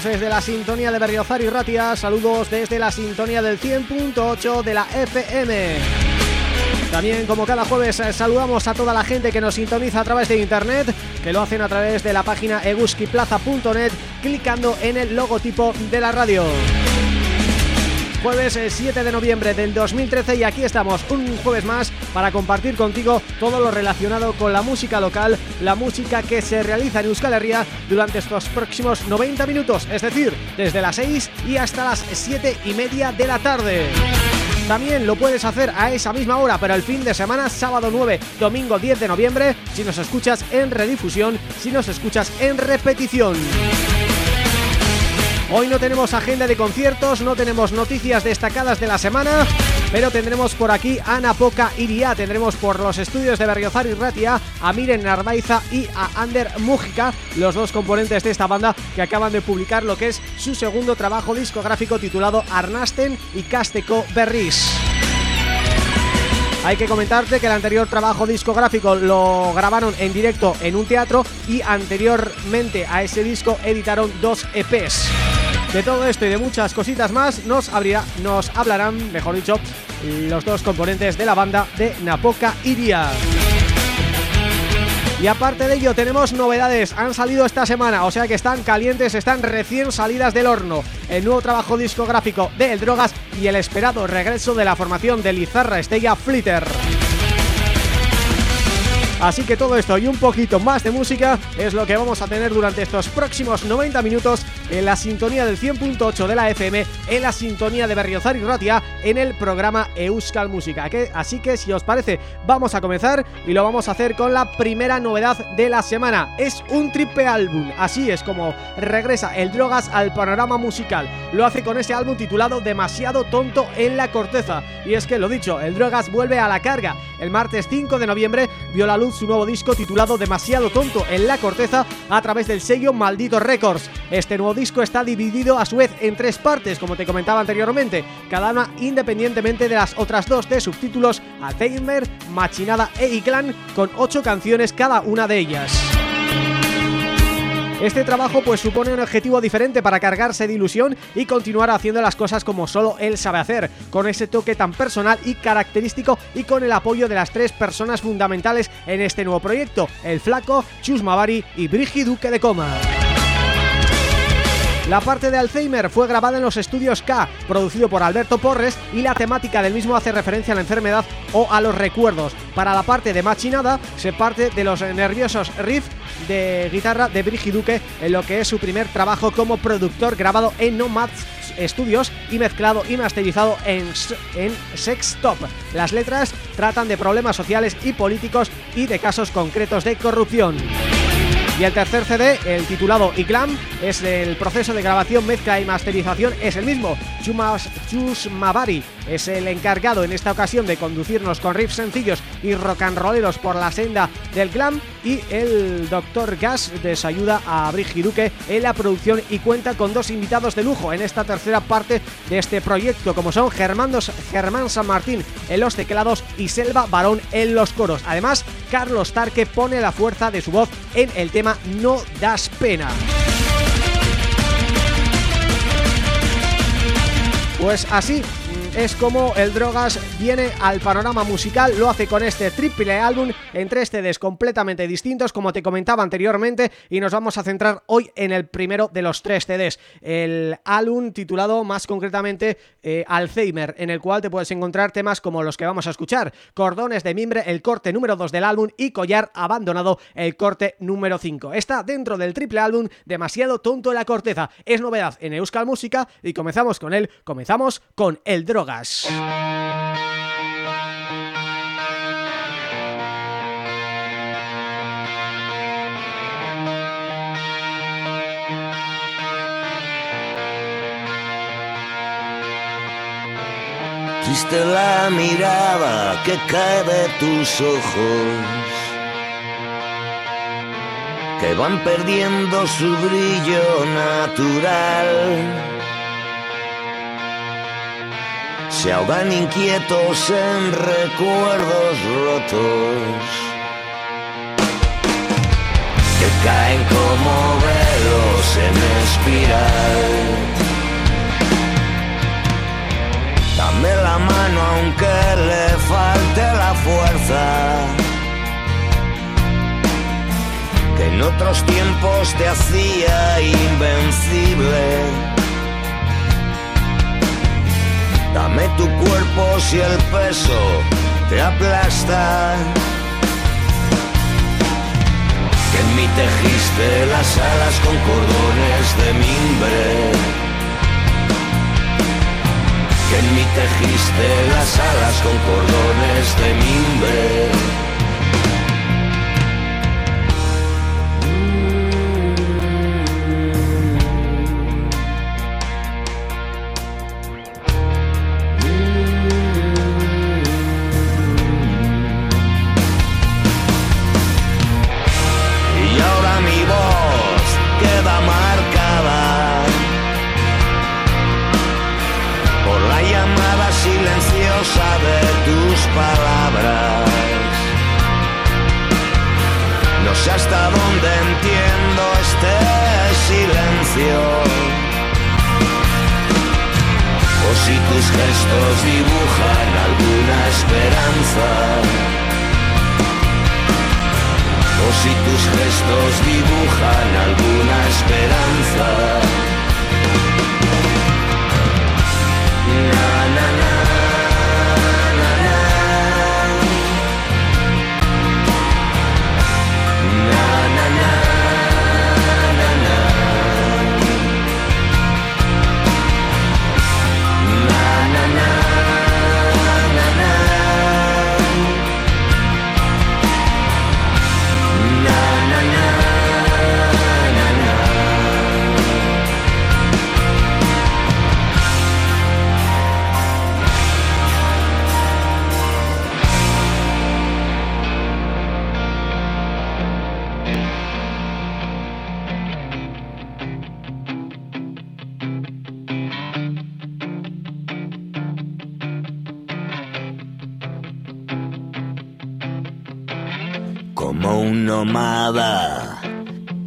desde la sintonía de Berriozar y Ratia, saludos desde la sintonía del 100.8 de la FM. También como cada jueves eh, saludamos a toda la gente que nos sintoniza a través de internet, que lo hacen a través de la página eguskiplaza.net clicando en el logotipo de la radio jueves 7 eh, de noviembre del 2013 y aquí estamos un jueves más para compartir contigo todo lo relacionado con la música local, la música que se realiza en Euskal Herria durante estos próximos 90 minutos, es decir, desde las 6 y hasta las 7 y media de la tarde. También lo puedes hacer a esa misma hora, pero el fin de semana, sábado 9, domingo 10 de noviembre, si nos escuchas en redifusión, si nos escuchas en repetición. Hoy no tenemos agenda de conciertos, no tenemos noticias destacadas de la semana, pero tendremos por aquí a Ana Poca Iria, tendremos por los estudios de Berriozar y Ratia a Miren Narvaiza y a Ander Mújica, los dos componentes de esta banda que acaban de publicar lo que es su segundo trabajo discográfico titulado Arnasten y Casteco Berris. Hay que comentarte que el anterior trabajo discográfico lo grabaron en directo en un teatro y anteriormente a ese disco editaron dos EPs. De todo esto y de muchas cositas más nos, nos hablarán, mejor dicho, los dos componentes de la banda de Napoca Iria. Y aparte de ello tenemos novedades, han salido esta semana, o sea que están calientes, están recién salidas del horno. El nuevo trabajo discográfico de El Drogas y el esperado regreso de la formación de Lizarra Estella Flitter. Así que todo esto y un poquito más de música es lo que vamos a tener durante estos próximos 90 minutos en la sintonía del 100.8 de la FM, en la sintonía de Berriozar y Ratia, en el programa Euskal Música. Así que si os parece, vamos a comenzar y lo vamos a hacer con la primera novedad de la semana. Es un triple álbum, así es como regresa el Drogas al panorama musical. Lo hace con ese álbum titulado Demasiado tonto en la corteza. Y es que lo dicho, el Drogas vuelve a la carga. El martes 5 de noviembre vio la luz su nuevo disco titulado Demasiado Tonto en la Corteza a través del sello Maldito Records. Este nuevo disco está dividido a su vez en tres partes, como te comentaba anteriormente, cada una independientemente de las otras dos de subtítulos Alzheimer, Machinada e Iclan, con ocho canciones cada una de ellas. Este trabajo pues supone un objetivo diferente para cargarse de ilusión y continuar haciendo las cosas como solo él sabe hacer, con ese toque tan personal y característico y con el apoyo de las tres personas fundamentales en este nuevo proyecto, el Flaco, Chus Mavari y Brigi Duque de Coma. La parte de Alzheimer fue grabada en los estudios K, producido por Alberto Porres y la temática del mismo hace referencia a la enfermedad o a los recuerdos. Para la parte de Machinada se parte de los nerviosos riffs de guitarra de Brigiduque en lo que es su primer trabajo como productor grabado en Nomads Studios y mezclado y masterizado en, en Sex Top. Las letras tratan de problemas sociales y políticos y de casos concretos de corrupción. Y el tercer CD, el titulado Iclam, es el proceso de grabación, mezcla y masterización es el mismo. Chus Mavari es el encargado en esta ocasión de conducirnos con riffs sencillos y rock and rolleros por la senda del glam y el Dr. Gas desayuda a Brigiduque en la producción y cuenta con dos invitados de lujo en esta tercera parte de este proyecto como son Germán San Martín en los teclados y Selva Barón en los coros. Además, Carlos Tarque pone la fuerza de su voz en el tema No das pena. Pues así es como el Drogas viene al panorama musical, lo hace con este triple álbum en tres CDs completamente distintos, como te comentaba anteriormente, y nos vamos a centrar hoy en el primero de los tres CDs, el álbum titulado más concretamente eh, Alzheimer, en el cual te puedes encontrar temas como los que vamos a escuchar, Cordones de Mimbre, el corte número 2 del álbum, y Collar Abandonado, el corte número 5. Está dentro del triple álbum Demasiado Tonto la Corteza, es novedad en Euskal Música, y comenzamos con él, comenzamos con el Drogas. Drogas. Triste la mirada que cae de tus ojos, que van perdiendo su brillo natural se ahogan inquietos en recuerdos rotos que caen como velos en espiral. Dame la mano aunque le falte la fuerza. Que en otros tiempos te hacía invencible Dame tu cuerpo si el peso te aplasta. Que en mí tejiste las alas con cordones de mimbre. Que en mí tejiste las alas con cordones de mimbre. Dibujan alguna esperanza. O si tus gestos dibujan alguna esperanza.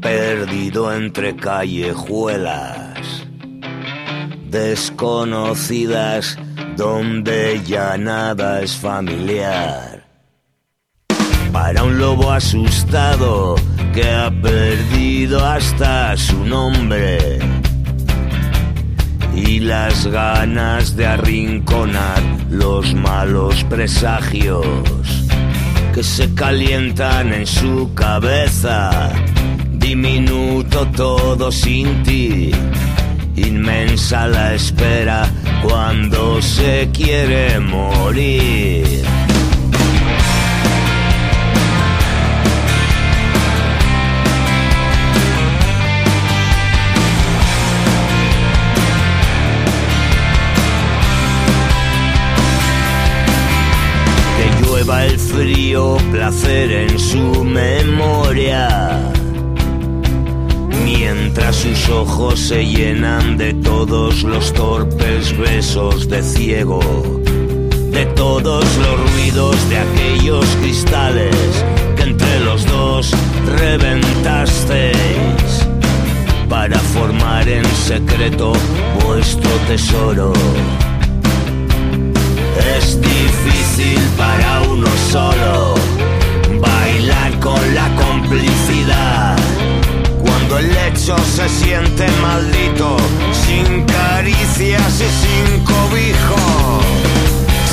Perdido entre callejuelas desconocidas donde ya nada es familiar. Para un lobo asustado que ha perdido hasta su nombre y las ganas de arrinconar los malos presagios que se calientan en su cabeza. Diminuto todo sin ti, inmensa la espera cuando se quiere morir. El frío placer en su memoria. Mientras sus ojos se llenan de todos los torpes besos de ciego, de todos los ruidos de aquellos cristales que entre los dos reventasteis para formar en secreto vuestro tesoro. Es difícil para uno solo bailar con la complicidad. Cuando el lecho se siente maldito, sin caricias y sin cobijo.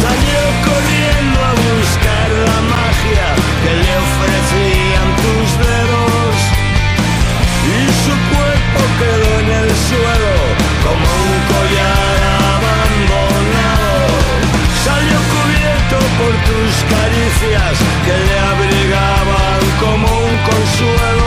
Salió corriendo a buscar la magia caricias que le abrigaban como un consuelo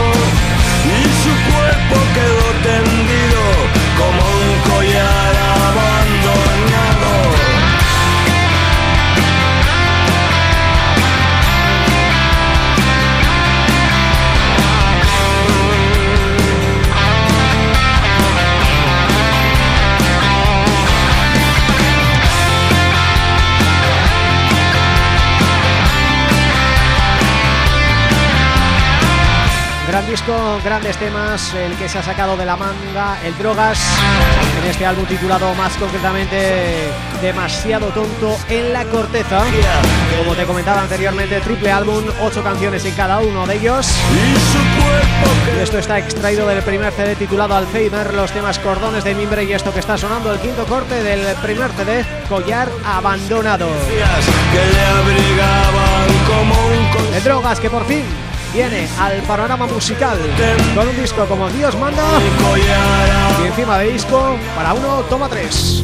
disco, grandes temas, el que se ha sacado de la manga, el Drogas, en este álbum titulado más concretamente Demasiado Tonto en la Corteza. Como te comentaba anteriormente, triple álbum, ocho canciones en cada uno de ellos. Y esto está extraído del primer CD titulado Alzheimer, los temas Cordones de Mimbre y esto que está sonando, el quinto corte del primer CD, Collar Abandonado. De drogas que por fin viene al panorama musical con un disco como Dios manda y encima de disco para uno toma tres.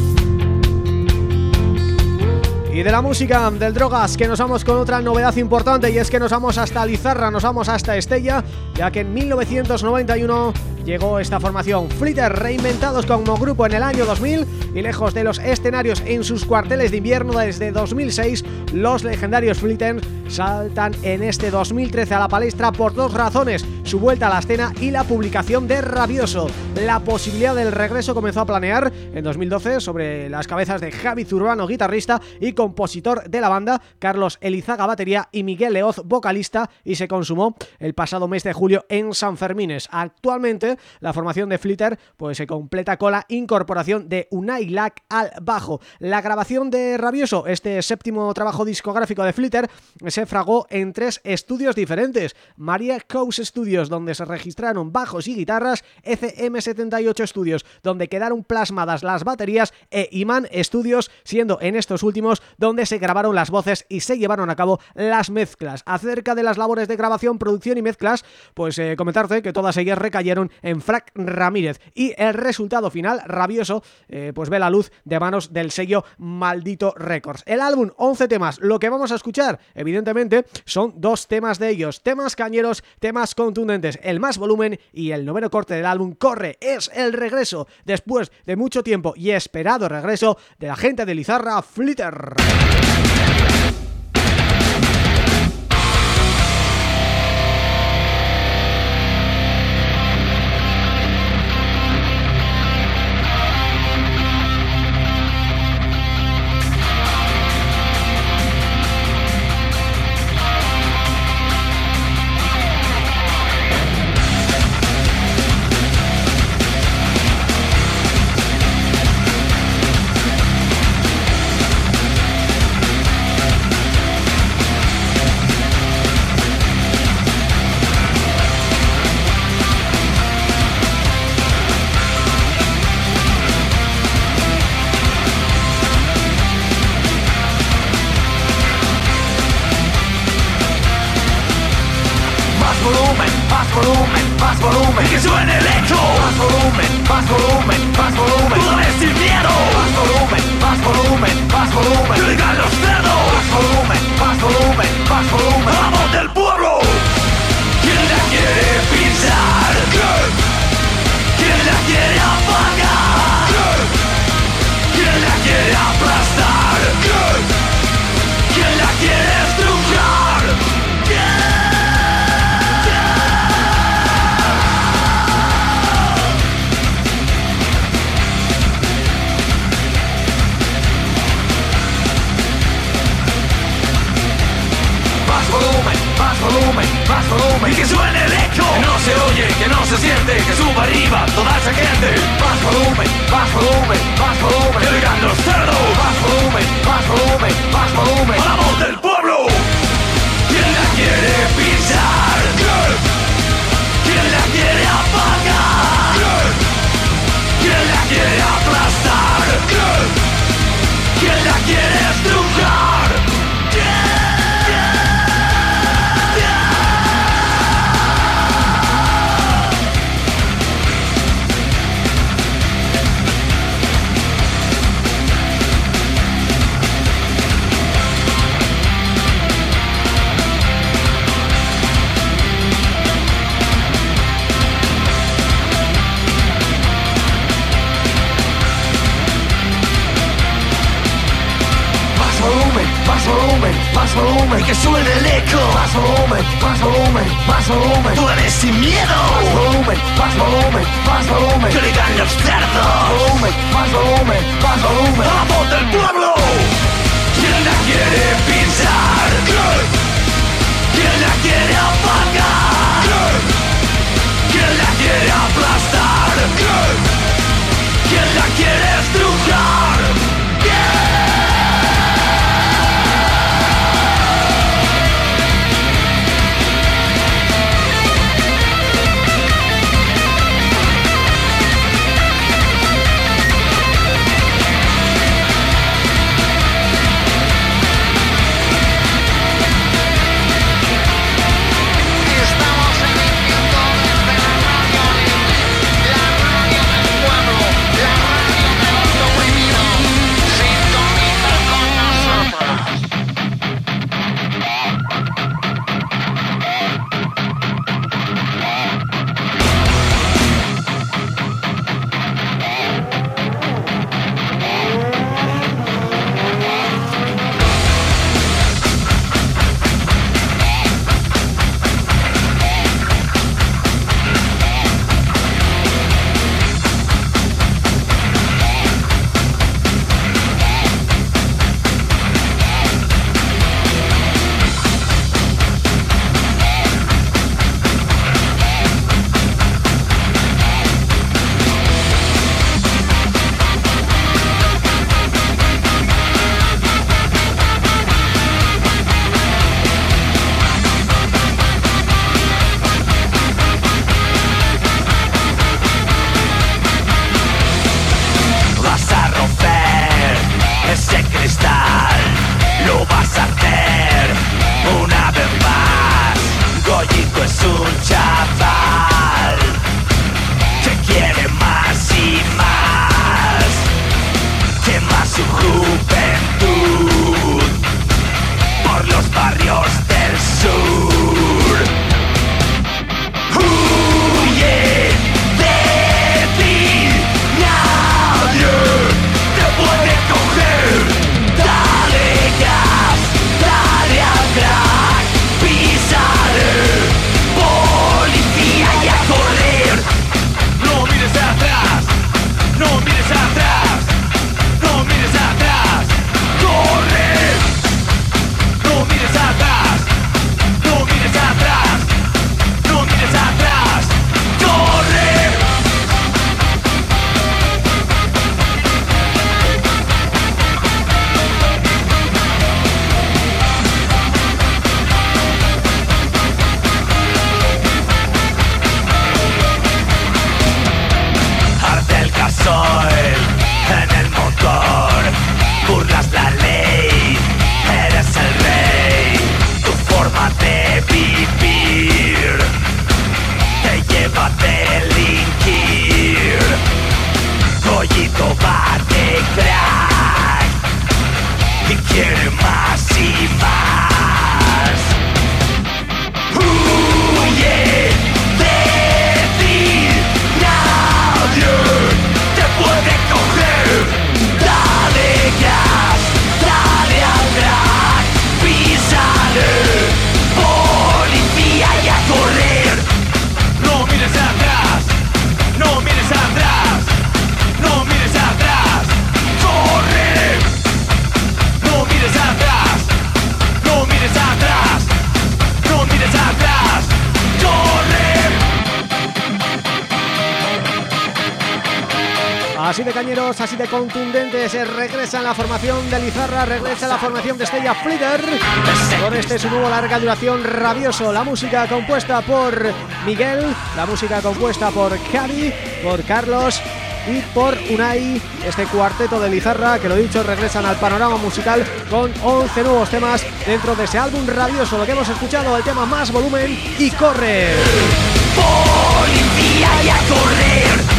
Y de la música del Drogas que nos vamos con otra novedad importante y es que nos vamos hasta Lizarra, nos vamos hasta Estella, ya que en 1991 llegó esta formación Flitter, reinventados como grupo en el año 2000 y lejos de los escenarios en sus cuarteles de invierno desde 2006, los legendarios Flitter saltan en este 2013 a la palestra por dos razones, su vuelta a la escena y la publicación de Rabioso. La posibilidad del regreso comenzó a planear en 2012 sobre las cabezas de Javi Zurbano, guitarrista y compositor de la banda, Carlos Elizaga, batería y Miguel Leoz, vocalista, y se consumó el pasado mes de julio en San Fermines. Actualmente, la formación de Flitter pues se completa con la incorporación de Unai Lack al bajo. La grabación de Rabioso, este séptimo trabajo discográfico de Flitter, se fragó en tres estudios diferentes. Maria Coase Donde se registraron bajos y guitarras, ECM78 Studios, donde quedaron plasmadas las baterías, e Iman Studios, siendo en estos últimos donde se grabaron las voces y se llevaron a cabo las mezclas. Acerca de las labores de grabación, producción y mezclas, pues eh, comentarte que todas ellas recayeron en Frank Ramírez y el resultado final, rabioso, eh, pues ve la luz de manos del sello Maldito Records. El álbum, 11 temas, lo que vamos a escuchar, evidentemente, son dos temas de ellos, temas cañeros, temas contundentes, el más volumen y el noveno corte del álbum Corre, es el regreso, después de mucho tiempo y esperado regreso de la gente de Lizarra Flitter. triste Más volumen, más volumen, más volumen. El cerdo. Más volumen, más volumen, más volumen. A la voz del más volumen, que suene el eco. Más volumen, más volumen, más volumen. Tú eres sin miedo. Más volumen, más volumen, más volumen. Que digan los cerdos. Más volumen, más volumen, más volumen. La voz del pueblo. ¿Quién la quiere pisar? ¿Quién la quiere apagar? ¿Quién la quiere aplastar? ¿Quién la quiere estrujar? Así de cañeros, así de contundentes Regresa en la formación de Lizarra Regresa la formación de Estella Flitter Con este su nuevo larga duración Rabioso, la música compuesta por Miguel La música compuesta por Cari Por Carlos y por Unai, este cuarteto de Lizarra que lo dicho regresan al panorama musical con 11 nuevos temas dentro de ese álbum rabioso, lo que hemos escuchado, el tema Más Volumen y Corre. Policía y a correr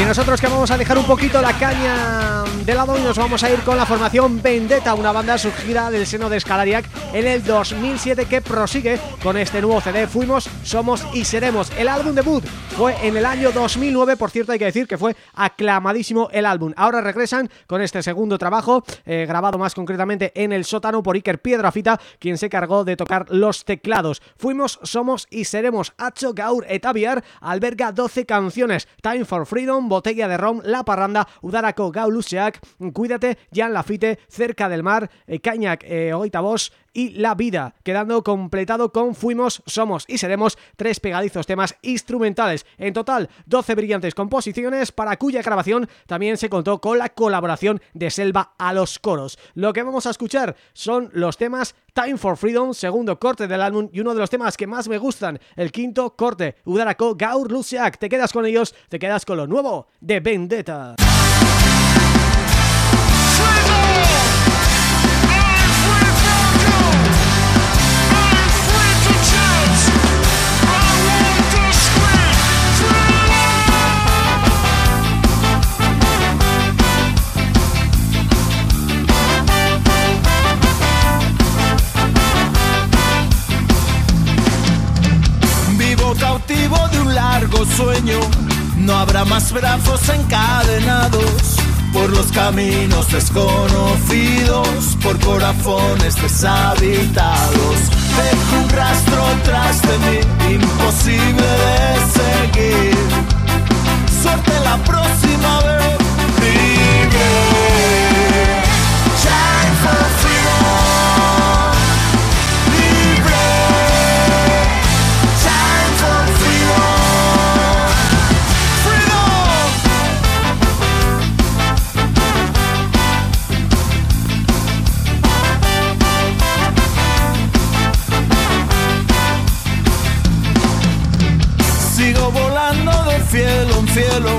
y nosotros que vamos a dejar un poquito la caña de lado y nos vamos a ir con la formación Vendetta, una banda surgida del seno de Scalariac en el 2007 que prosigue con este nuevo CD Fuimos, Somos y Seremos. El álbum debut fue en el año 2009, por cierto hay que decir que fue aclamadísimo el álbum. Ahora regresan con este segundo trabajo, eh, grabado más concretamente en el sótano por Iker Piedrafita, quien se cargó de tocar los teclados. Fuimos, Somos y Seremos. Hacho Gaur Etaviar alberga 12 canciones. Time for Freedom, Iron, Botella de Ron, La Parranda, Udarako Gau Luzeak, Cuídate, Jan Lafite, Cerca del Mar, eh, Cañac, eh, eh, Oita Bosch, y La Vida, quedando completado con Fuimos, Somos y Seremos tres pegadizos temas instrumentales. En total, 12 brillantes composiciones para cuya grabación también se contó con la colaboración de Selva a los coros. Lo que vamos a escuchar son los temas Time for Freedom, segundo corte del álbum y uno de los temas que más me gustan, el quinto corte, Udarako Gaur Luciak. Te quedas con ellos, te quedas con lo nuevo de Vendetta. Sueño. No habrá más brazos encadenados por los caminos desconocidos, por corazones deshabitados. Dejo un rastro tras de mí, imposible de seguir. Suerte la próxima vez. Cielo en cielo,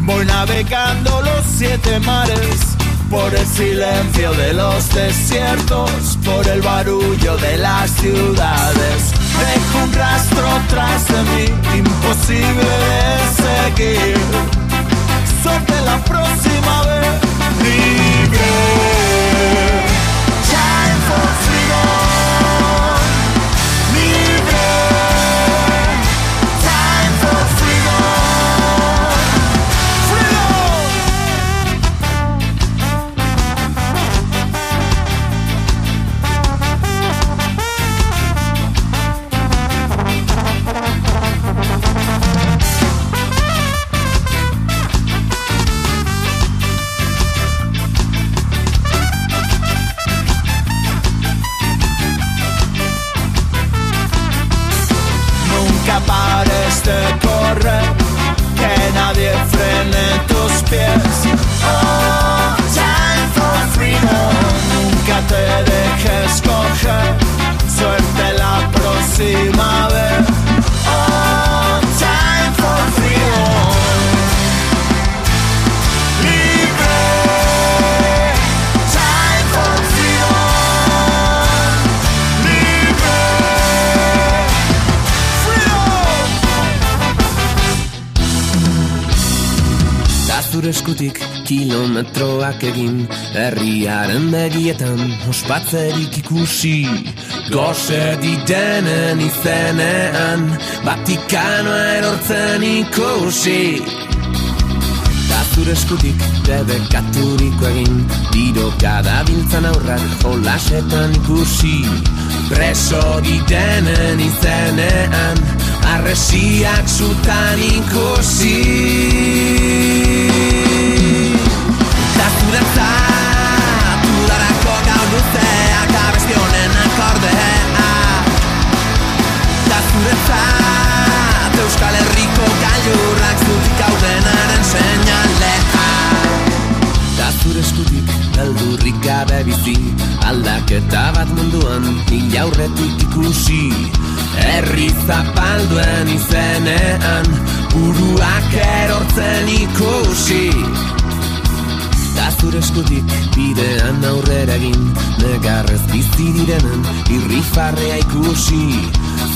voy navegando los siete mares, por el silencio de los desiertos, por el barullo de las ciudades. Dejo un rastro tras de mí, imposible de seguir. Suerte la próxima vez, libre. eskutik kilometroak egin Herriaren begietan ospatzerik ikusi. Goze didenen izenean Vatikanoa erortzen ikusi. Zure eskutik debekaturiko egin Diro kada biltzan aurrak jolasetan ikusi. Preso didenen izenean Arresiak zutan ikusi Nik aurretik ikusi. Herri zapalduen izenean Buruak erortzen ikusi. Da zure eskutik bidean aurrera egin Negarrez bizi direnen irri farrea ikusi.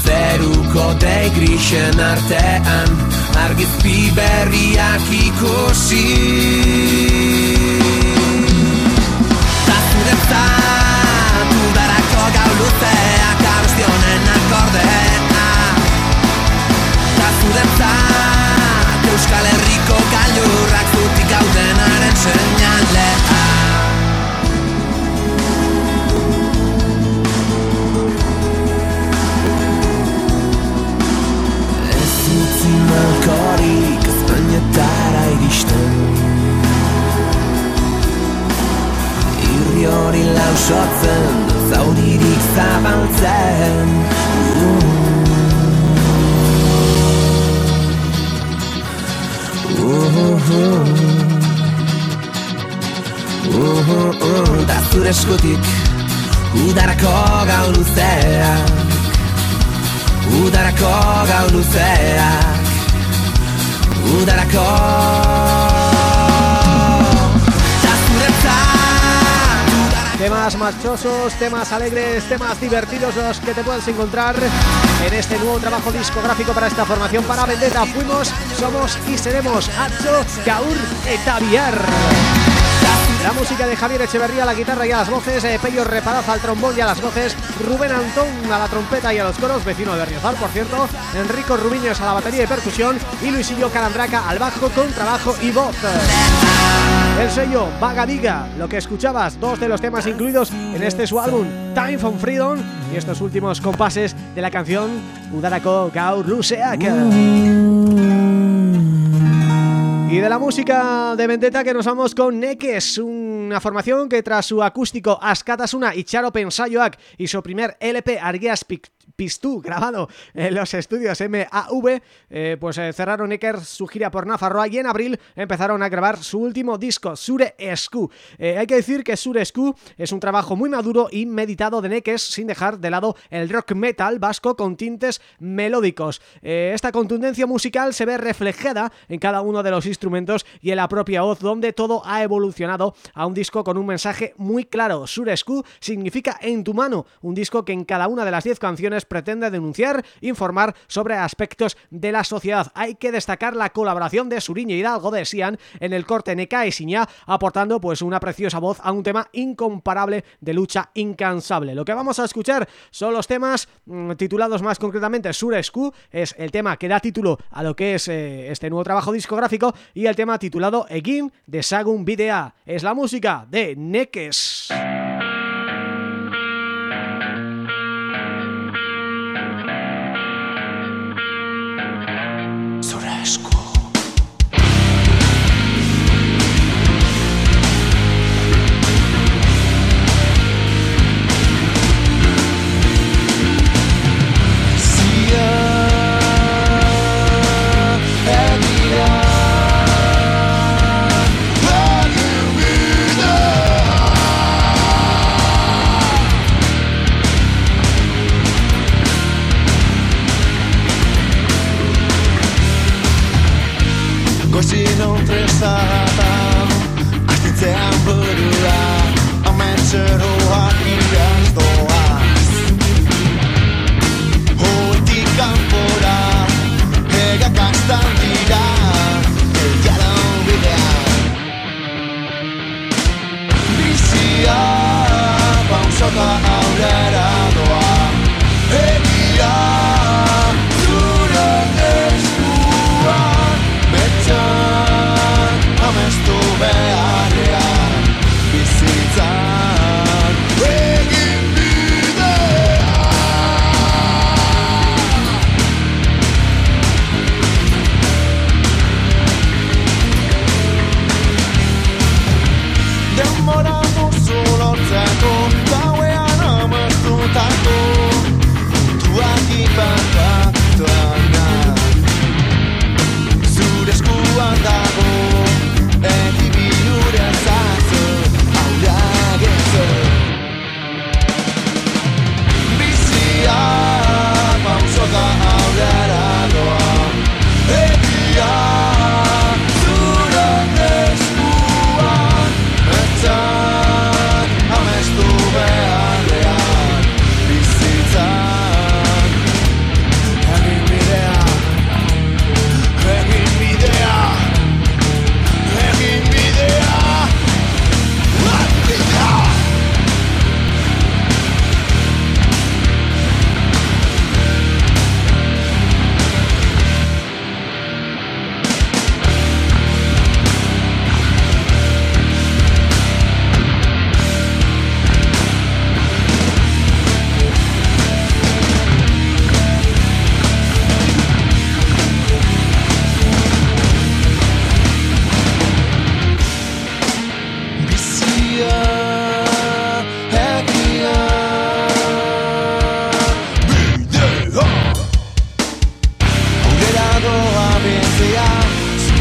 Zeruko dei grisen artean Argizpi berriak ikusi Marchosos, temas alegres, temas divertidos los que te puedes encontrar en este nuevo trabajo discográfico para esta formación para Vendetta. Fuimos, somos y seremos Atzo, Gaur Etaviar. La música de Javier Echeverría a la guitarra y a las voces, eh, Pello Reparaz al trombón y a las voces, Rubén Antón a la trompeta y a los coros, vecino de Berriozar, por cierto, Enrico Rubiños a la batería y percusión y Luisillo Calandraca al bajo con trabajo y voz. El sello Vaga Diga, lo que escuchabas, dos de los temas incluidos en este su álbum Time for Freedom y estos últimos compases de la canción Udarako Gaur Luseak. Y de la música de Vendetta que nos vamos con Nekes, una formación que tras su acústico Askatasuna y Charo Pensayoak y su primer LP Argias Pistú grabado en los estudios MAV, eh, pues eh, cerraron Necker su gira por Nafarroa y en abril empezaron a grabar su último disco, Sure Escu. Eh, hay que decir que Sure es un trabajo muy maduro y meditado de Nekes sin dejar de lado el rock metal vasco con tintes melódicos. Esta contundencia musical se ve reflejada en cada uno de los instrumentos y en la propia voz donde todo ha evolucionado a un disco con un mensaje muy claro. Surescu significa en tu mano, un disco que en cada una de las 10 canciones pretende denunciar, informar sobre aspectos de la sociedad. Hay que destacar la colaboración de Suriña Hidalgo de Sian en el corte Neca y Siña, aportando pues una preciosa voz a un tema incomparable de lucha incansable. Lo que vamos a escuchar son los temas mmm, titulados más concretamente Surescu, es el tema que da título a lo que es eh, este nuevo trabajo discográfico y el tema titulado Egin de Sagun Bidea. Es la música de Nekes.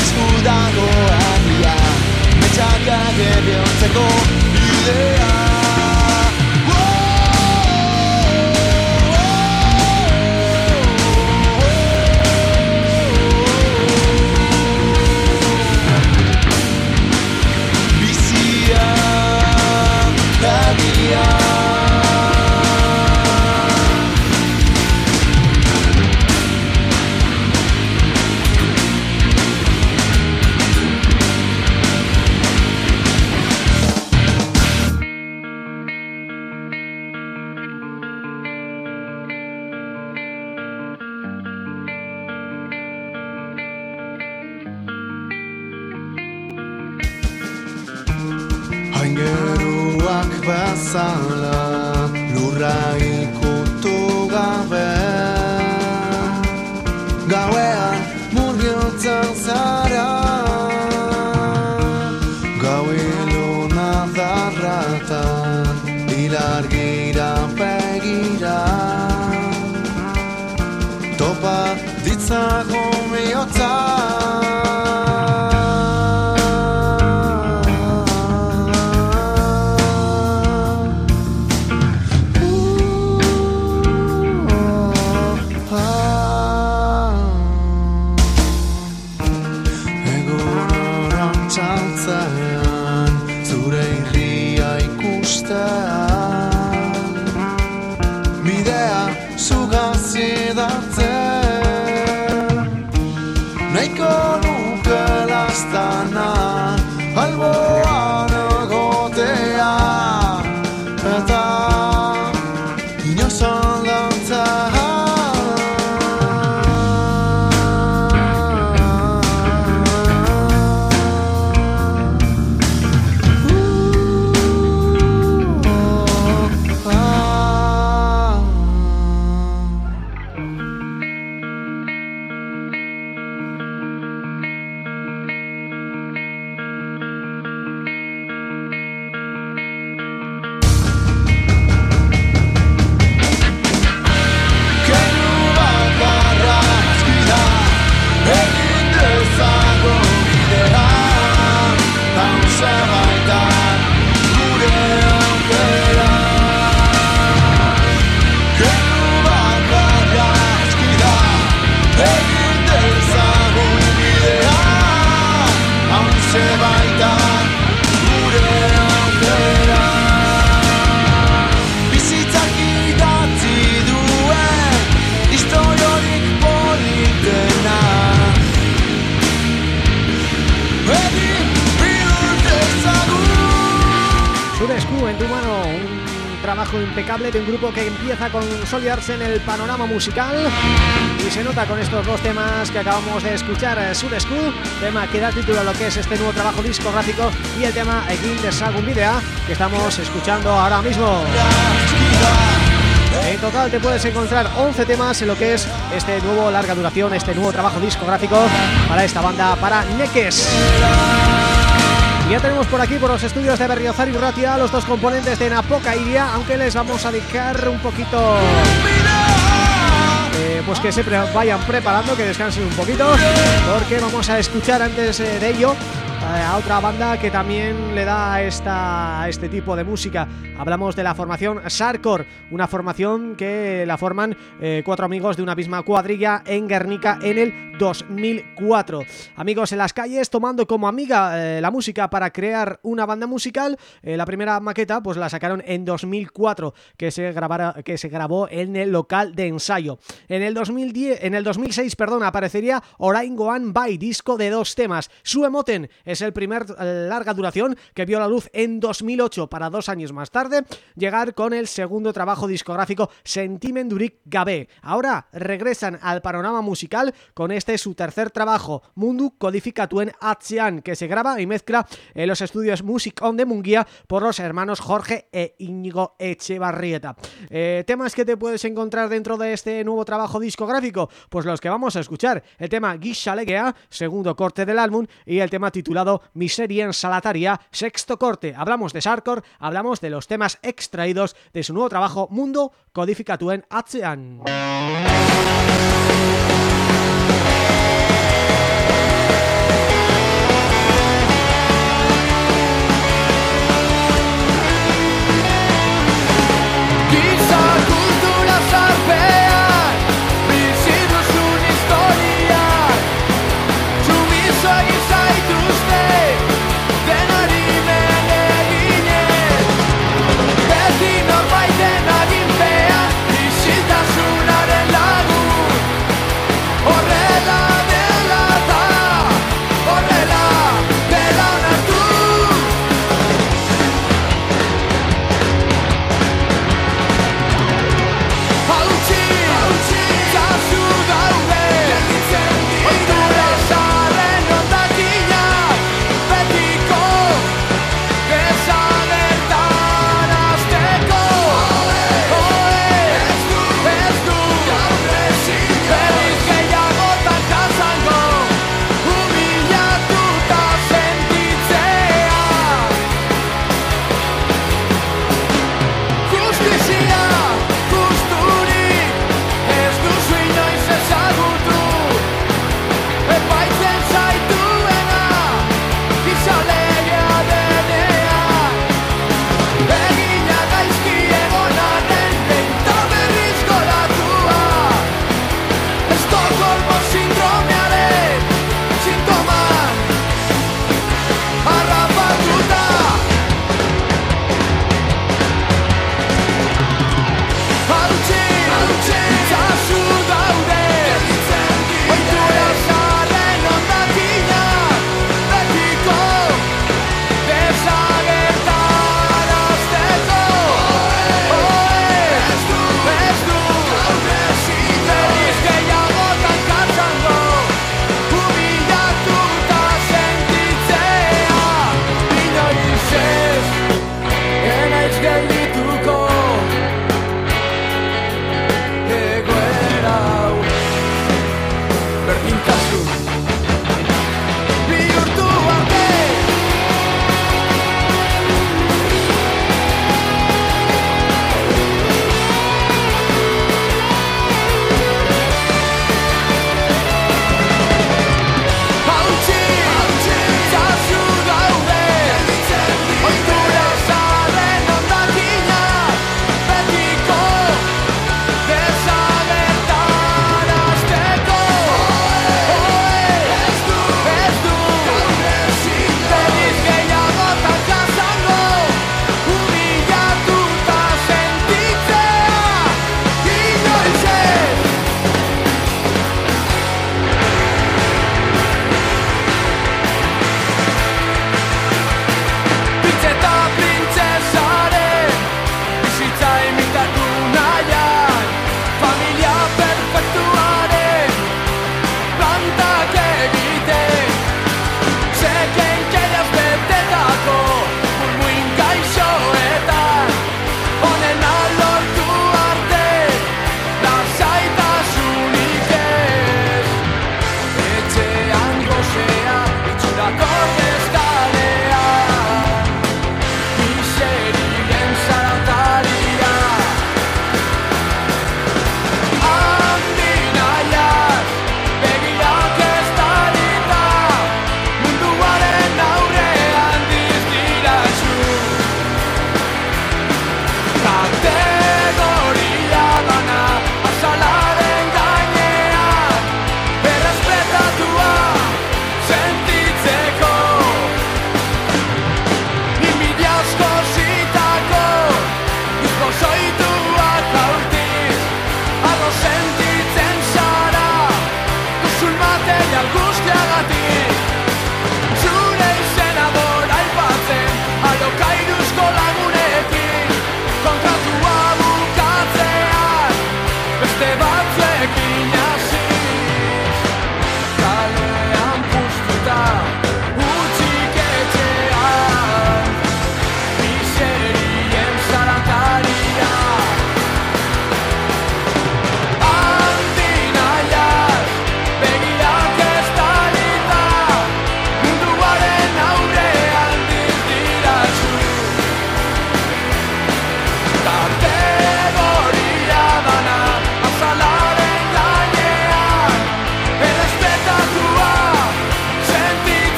esku dago ardua metxak agerriontzeko bidea. Impecable de un grupo que empieza a consolidarse en el panorama musical y se nota con estos dos temas que acabamos de escuchar, eh, Surescu, tema que da título a lo que es este nuevo trabajo discográfico y el tema Egin de Sagun Video que estamos escuchando ahora mismo. En total te puedes encontrar 11 temas en lo que es este nuevo larga duración, este nuevo trabajo discográfico para esta banda, para Neques. Ya tenemos por aquí, por los estudios de Berriozar y Ratia, los dos componentes de Napoca Iria, aunque les vamos a dedicar un poquito... eh, pues que se vayan preparando, que descansen un poquito, porque vamos a escuchar antes eh, de ello a otra banda que también le da esta, este tipo de música. Hablamos de la formación Sarkor, una formación que la forman eh, cuatro amigos de una misma cuadrilla en Guernica en el 2004. Amigos en las calles tomando como amiga eh, la música para crear una banda musical. Eh, la primera maqueta pues la sacaron en 2004 que se que se grabó en el local de ensayo. En el 2010, en el 2006, perdón, aparecería Oraingoan By, disco de dos temas. Su Emoten es el primer eh, larga duración que vio la luz en 2008 para dos años más tarde llegar con el segundo trabajo discográfico Sentimendurik Gabe. Ahora regresan al panorama musical con este su tercer trabajo, Mundu Codificatuen Atzean, que se graba y mezcla en los estudios Music on de Munguía por los hermanos Jorge e Íñigo Echevarrieta. Eh, temas que te puedes encontrar dentro de este nuevo trabajo discográfico, pues los que vamos a escuchar, el tema Guixalegea, segundo corte del álbum, y el tema titulado Miserien Salataria, sexto corte. Hablamos de Sarkor, hablamos de los temas extraídos de su nuevo trabajo Mundo Codificatuen Atzean.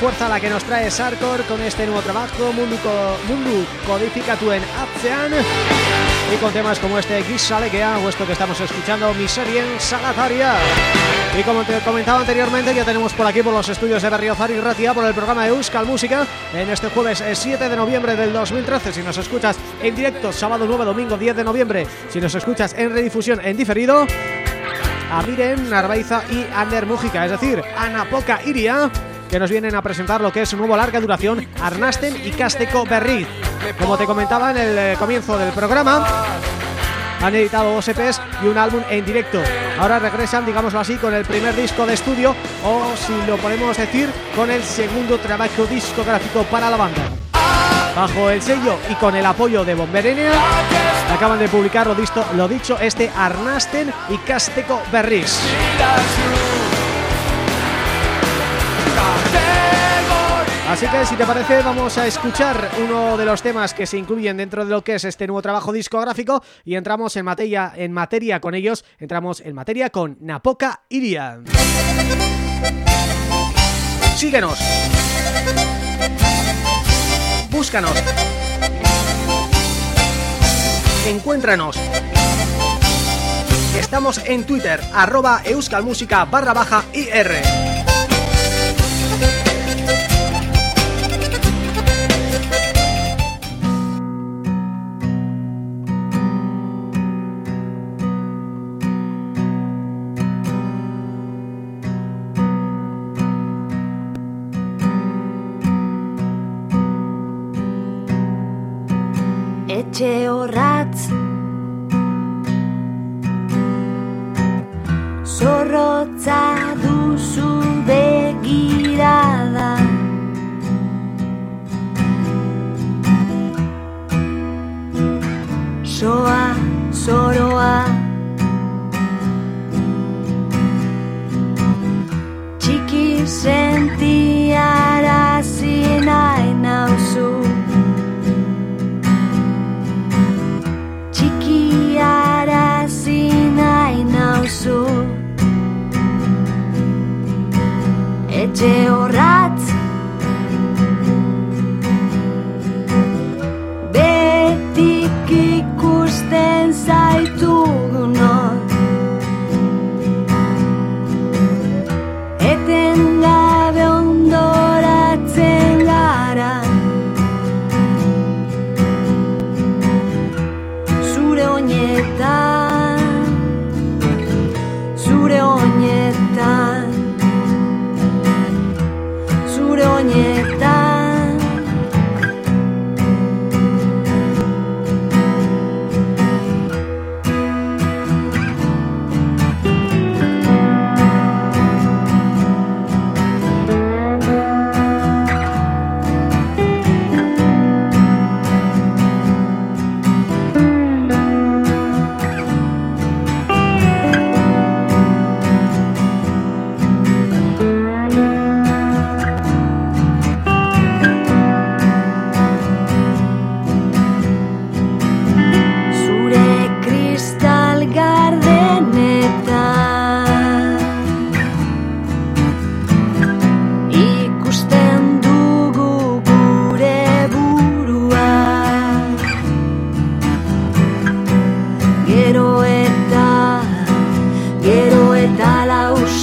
Fuerza la que nos trae Sarkor con este nuevo trabajo, Mundu, Mundu Codificatuen Atzean y con temas como este Gisalegea o esto que estamos escuchando, Miserien Salataria. Y como te comentaba anteriormente, ya tenemos por aquí por los estudios de Berriozar y Ratia por el programa de Euskal Música en este jueves 7 de noviembre del 2013. Si nos escuchas en directo, sábado 9, domingo 10 de noviembre, si nos escuchas en redifusión en diferido, a Miren Narvaiza y Ander Mújica, es decir, Anapoca Iria, que nos vienen a presentar lo que es su nuevo larga duración, Arnasten y Casteco Berriz. Como te comentaba en el eh, comienzo del programa, han editado dos EPs y un álbum en directo. Ahora regresan, digámoslo así, con el primer disco de estudio o, si lo podemos decir, con el segundo trabajo discográfico para la banda. Bajo el sello y con el apoyo de Bomberenea acaban de publicar lo, dicho, lo dicho este Arnasten y Casteco Berris. Así que si te parece vamos a escuchar uno de los temas que se incluyen dentro de lo que es este nuevo trabajo discográfico y entramos en materia en materia con ellos, entramos en materia con Napoca Iria. Síguenos. Búscanos. Encuéntranos. Estamos en Twitter, arroba euskalmusica barra baja IR.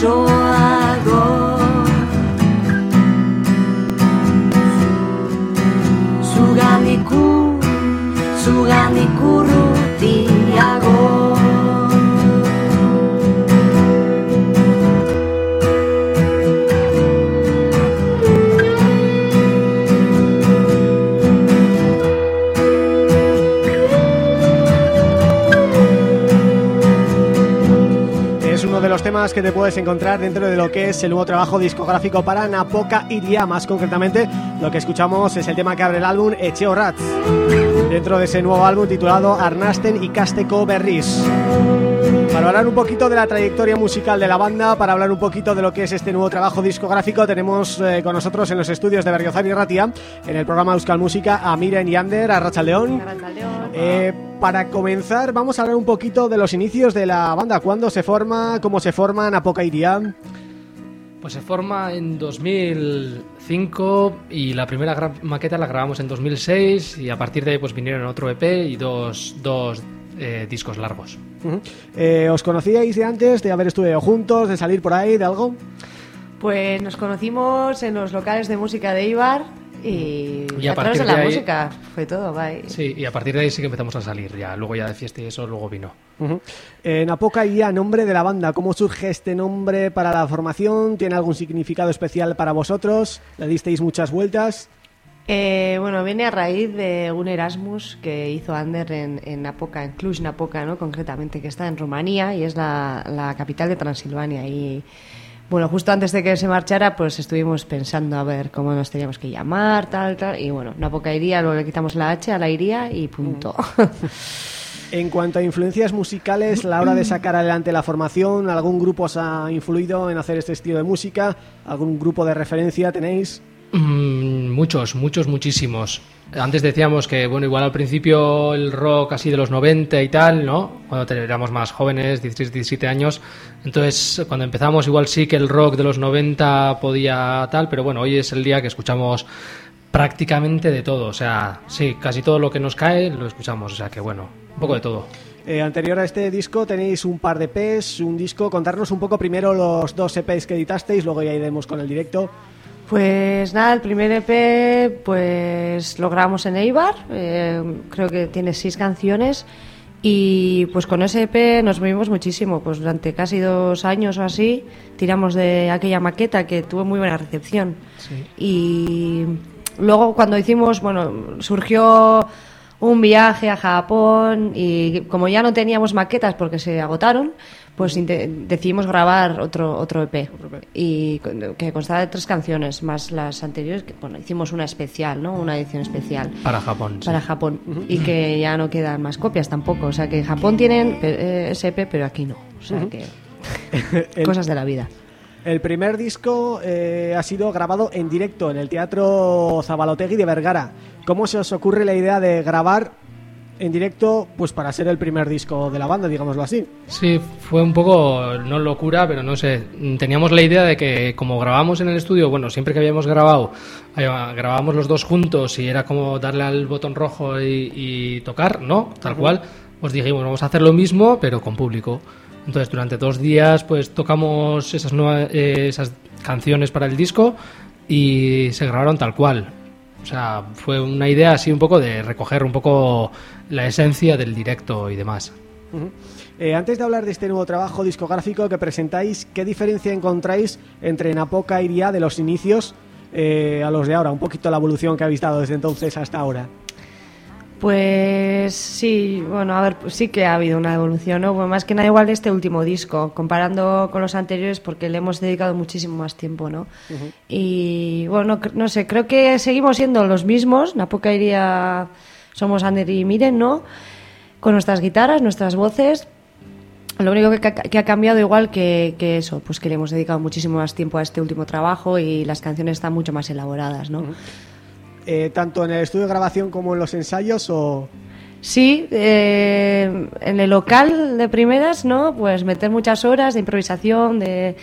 shore. Temas que te puedes encontrar dentro de lo que es el nuevo trabajo discográfico para Napoca Iria. Más concretamente, lo que escuchamos es el tema que abre el álbum Echeo Rats. Dentro de ese nuevo álbum titulado Arnasten y Casteco Berris. Para hablar un poquito de la trayectoria musical de la banda, para hablar un poquito de lo que es este nuevo trabajo discográfico, tenemos eh, con nosotros en los estudios de Berriozar y Ratia, en el programa Euskal Música, a Miren Yander, a Rachaldeón. Eh, para comenzar, vamos a hablar un poquito de los inicios de la banda, cuándo se forma, cómo se forman, a poca iría. Pues se forma en 2005 y la primera maqueta la grabamos en 2006 y a partir de ahí pues vinieron otro EP y dos, dos eh, discos largos. Eh, ¿Os conocíais de antes, de haber estudiado juntos, de salir por ahí, de algo? Pues nos conocimos en los locales de música de Ibar y, Y a a través partir de la ahí- música fue todo, bye. Sí, y a partir de ahí sí que empezamos a salir ya. Luego ya de fiesta y eso luego vino. Ujú. Eh, Napoca Iría, nombre de la banda. ¿Cómo surge este nombre para la formación? ¿Tiene algún significado especial para vosotros? ¿Le disteis muchas vueltas? Eh, bueno, viene a raíz de un Erasmus que hizo Ander en, en Napoca, en Cluj-Napoca, ¿no? concretamente, que está en Rumanía y es la, capital de Transilvania. Y bueno, justo antes de que se marchara, pues estuvimos pensando a ver cómo nos teníamos que llamar, tal, tal. Y bueno, Napoca Iría, luego le quitamos la H a la Iría y punto. En cuanto a influencias musicales, la hora de sacar adelante la formación, ¿algún grupo os ha influido en hacer este estilo de música? ¿Algún grupo de referencia tenéis? Mm, muchos, muchos, muchísimos. Antes decíamos que, bueno, igual al principio el rock así de los 90 y tal, ¿no? Cuando éramos más jóvenes, 16, 17 años. Entonces, cuando empezamos, igual sí que el rock de los 90 podía tal, pero bueno, hoy es el día que escuchamos prácticamente de todo. O sea, sí, casi todo lo que nos cae lo escuchamos. O sea, que bueno, un poco de todo. Eh, anterior a este disco tenéis un par de EPs, un disco. Contarnos un poco primero los dos EPs que editasteis, luego ya iremos con el directo. Pues nada, el primer EP pues lo grabamos en Eibar, eh, creo que tiene seis canciones y pues con ese EP nos movimos muchísimo, pues durante casi dos años o así tiramos de aquella maqueta que tuvo muy buena recepción. Y luego cuando hicimos, bueno, surgió un viaje a Japón y como ya no teníamos maquetas porque se agotaron, pues decidimos grabar otro otro EP y con- que constaba de tres canciones más las anteriores que bueno hicimos una especial, ¿no? Una edición especial Para Japón. sí. para Japón y que ya no quedan más copias tampoco, o sea que en Japón tienen eh, ese EP pero aquí no, o sea que El- cosas de la vida. El primer disco eh, ha sido grabado en directo en el Teatro Zabalotegui de Vergara. ¿Cómo se os ocurre la idea de grabar en directo pues para ser el primer disco de la banda, digámoslo así? Sí, fue un poco, no locura, pero no sé. Teníamos la idea de que como grabamos en el estudio, bueno, siempre que habíamos grabado, eh, grabábamos los dos juntos y era como darle al botón rojo y, y tocar, ¿no? Tal cual. Pues dijimos, vamos a hacer lo mismo, pero con público. Entonces, durante dos días, pues tocamos esas, nuevas, eh, esas canciones para el disco y se grabaron tal cual. O sea, fue una idea así un poco de recoger un poco la esencia del directo y demás. Eh, antes de hablar de este nuevo trabajo discográfico que presentáis, ¿qué diferencia encontráis entre Napoca Iria de los inicios eh, a los de ahora? Un poquito la evolución que habéis dado desde entonces hasta ahora. Pues sí, bueno, a ver, pues sí que ha habido una evolución, ¿no? Bueno, más que nada igual de este último disco, comparando con los anteriores, porque le hemos dedicado muchísimo más tiempo, ¿no? Y bueno, no sé, creo que seguimos siendo los mismos, Napoca iría, somos Ander y Miren, ¿no? Con nuestras guitarras, nuestras voces, lo único que, que ha cambiado igual que, que eso, pues que le hemos dedicado muchísimo más tiempo a este último trabajo y las canciones están mucho más elaboradas, ¿no? Eh, tanto en el estudio de grabación como en los ensayos o... Sí, eh, en el local de primeras, ¿no? Pues meter muchas horas de improvisación, de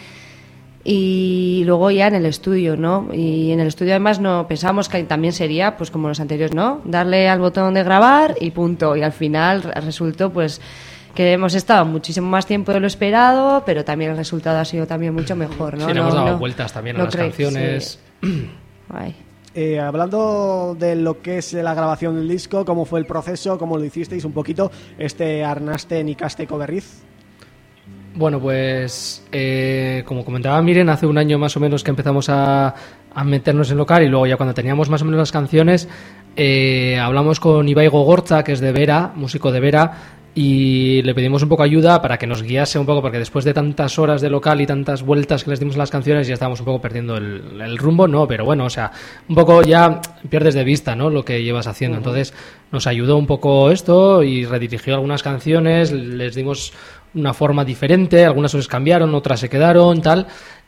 y luego ya en el estudio, ¿no? Y en el estudio además no pensamos que también sería, pues como los anteriores, ¿no? Darle al botón de grabar y punto. Y al final re- resultó, pues que hemos estado muchísimo más tiempo de lo esperado, pero también el resultado ha sido también mucho mejor, ¿no? Sí, le No- hemos dado no- vueltas también a las canciones. sí. Ay. Eh, hablando de lo que es la grabación del disco, cómo fue el proceso, cómo lo hicisteis un poquito, este Arnaste Nicaste Coberriz. Bueno, pues eh, como comentaba Miren, hace un año más o menos que empezamos a, a meternos en local y luego ya cuando teníamos más o menos las canciones eh, hablamos con Ibai Gogorza, que es de Vera, músico de Vera, y le pedimos un poco ayuda para que nos guiase un poco, porque después de tantas horas de local y tantas vueltas que les dimos a las canciones ya estábamos un poco perdiendo el, el rumbo, no, pero bueno, o sea, un poco ya pierdes de vista, ¿no? Lo que llevas haciendo. Entonces nos ayudó un poco esto y redirigió algunas canciones, les dimos una forma diferente, algunas se cambiaron, otras se quedaron, tal.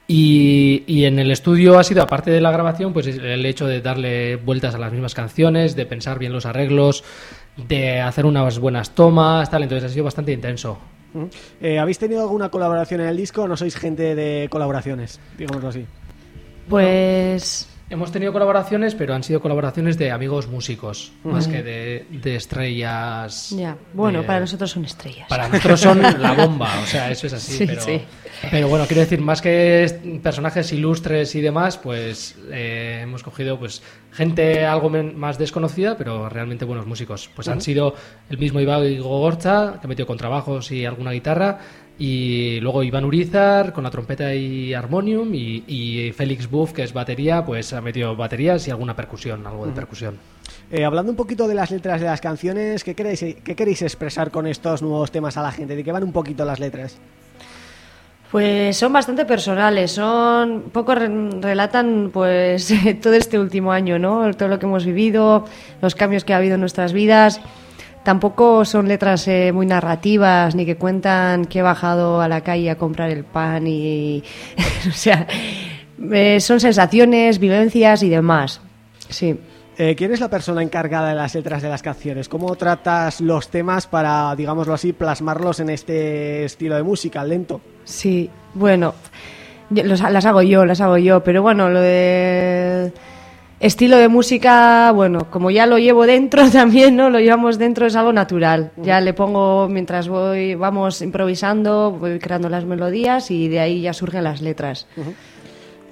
Y, y en el estudio ha sido, aparte de la grabación, pues el hecho de darle vueltas a las mismas canciones, de pensar bien los arreglos, de hacer unas buenas tomas, tal. Entonces ha sido bastante intenso. Eh, ¿Habéis tenido alguna colaboración en el disco o no sois gente de colaboraciones? Digámoslo así. Pues Hemos tenido colaboraciones, pero han sido colaboraciones de amigos músicos, más que de, de estrellas. ya, bueno, de- para nosotros son estrellas. Para nosotros son la bomba, o sea, eso es así. Sí, pero, sí. pero bueno, quiero decir, más que personajes ilustres y demás, pues eh, hemos cogido pues gente algo más desconocida, pero realmente buenos músicos. Pues han sido el mismo Iván Gogorza, que metió contrabajos y alguna guitarra, y luego Iván Urizar con la trompeta y armonium, y, y Félix Buff, que es batería, pues ha metido baterías y alguna percusión, algo de percusión. Eh, hablando un poquito de las letras de las canciones, ¿qué queréis, ¿qué queréis expresar con estos nuevos temas a la gente? ¿De qué van un poquito las letras? Pues son bastante personales, son un poco re- relatan pues todo este último año, ¿no? Todo lo que hemos vivido, los cambios que ha habido en nuestras vidas. Tampoco son letras eh, muy narrativas ni que cuentan que he bajado a la calle a comprar el pan y o sea, eh, son sensaciones, vivencias y demás. Sí. Eh, ¿Quién es la persona encargada de las letras de las canciones? ¿Cómo tratas los temas para, digámoslo así, plasmarlos en este estilo de música lento? Sí, bueno, yo- los- las hago yo, las hago yo, pero bueno, lo de estilo de música, bueno, como ya lo llevo dentro también, ¿no? Lo llevamos dentro, es algo natural. Ya le pongo, mientras voy, vamos improvisando, voy creando las melodías y de ahí ya surgen las letras.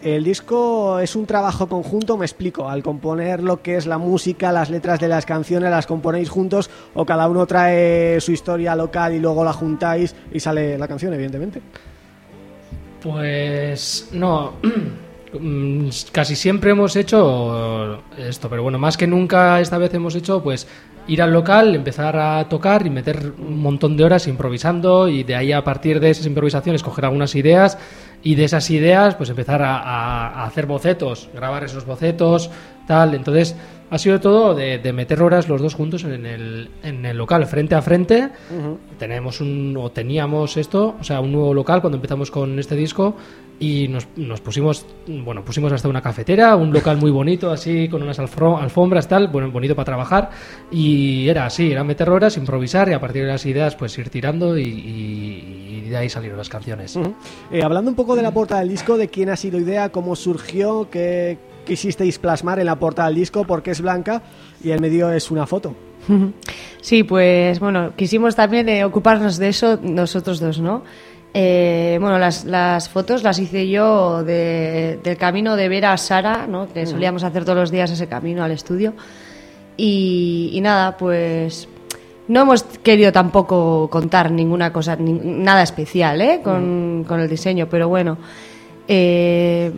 El disco es un trabajo conjunto, me explico, al componer lo que es la música, las letras de las canciones, las componéis juntos o cada uno trae su historia local y luego la juntáis y sale la canción, evidentemente. Pues no, casi siempre hemos hecho esto, pero bueno, más que nunca esta vez hemos hecho pues ir al local, empezar a tocar y meter un montón de horas improvisando y de ahí a partir de esas improvisaciones coger algunas ideas y de esas ideas pues empezar a, hacer bocetos, grabar esos bocetos, tal, entonces ha sido todo de, de meter horas los dos juntos en el, en el local, frente a frente. Tenemos un, o teníamos esto, o sea, un nuevo local cuando empezamos con este disco y nos, nos pusimos, bueno, pusimos hasta una cafetera, un local muy bonito, así, con unas alfombras, tal, bueno, bonito para trabajar. Y era así, era meter horas, improvisar y a partir de las ideas, pues ir tirando y, y- y de ahí salieron las canciones. Eh, hablando un poco de la portada del disco, de quién ha sido idea, cómo surgió, qué quisisteis plasmar en la portada del disco, porque es blanca y el medio es una foto. Sí, pues bueno, quisimos también eh, ocuparnos de eso nosotros dos, ¿no? Eh, bueno, las, las fotos las hice yo de- del camino de Vera a Sara, ¿no? Que solíamos hacer todos los días ese camino al estudio. Y, y nada, pues no hemos querido tampoco contar ninguna cosa, ni- nada especial, ¿eh? Con, con el diseño, pero bueno. eh,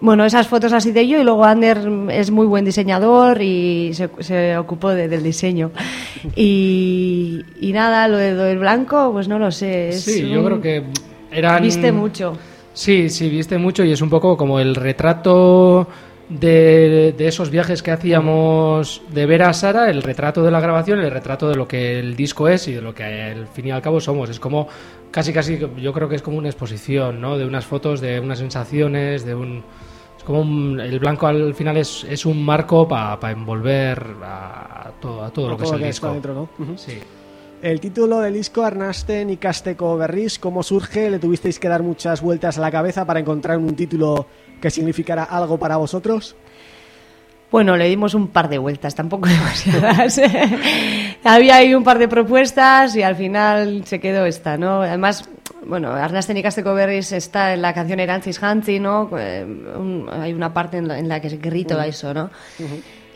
bueno, esas fotos las hice yo y luego Ander es muy buen diseñador y se, se ocupó de- del diseño. Y, y nada, lo, de, lo del blanco, pues no lo sé. es Sí, yo creo que eran... Viste mucho. Sí, sí, viste mucho y es un poco como el retrato de, de esos viajes que hacíamos de ver a Sara, el retrato de la grabación, el retrato de lo que el disco es y de lo que al fin y al cabo somos. Es como casi, casi, yo creo que es como una exposición, ¿no? De unas fotos, de unas sensaciones, de un... Como un- el blanco al final es, es un marco para envolver a, a todo, a todo lo que es el disco. dentro, ¿no? Ujú. Sí. El título del disco, Arnasten y Casteco Berris, ¿cómo surge? ¿Le tuvisteis que dar muchas vueltas a la cabeza para encontrar un título que significara algo para vosotros? Bueno, le dimos un par de vueltas, tampoco demasiadas. Había ahí un par de propuestas y al final se quedó esta, ¿no? Además, bueno, Arnasten y Castecoberris está en la canción Erantzis Hanzi, ¿no? Eh, un- hay una parte en la, en la que grito a eso, ¿no?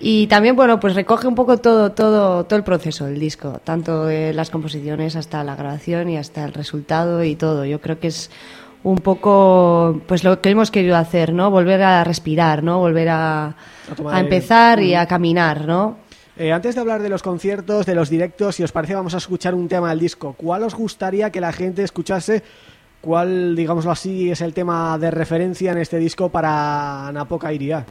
Y también, bueno, pues recoge un poco todo, todo, todo el proceso del disco, tanto de las composiciones hasta la grabación y hasta el resultado y todo. Yo creo que es un poco, pues lo que hemos querido hacer, ¿no? Volver a respirar, ¿no? Volver a, empezar y a caminar, ¿no? Eh, antes de hablar de los conciertos, de los directos, si os parece vamos a escuchar un tema del disco. ¿Cuál os gustaría que la gente escuchase? ¿Cuál, digámoslo así, es el tema de referencia en este disco para Napoca Iria?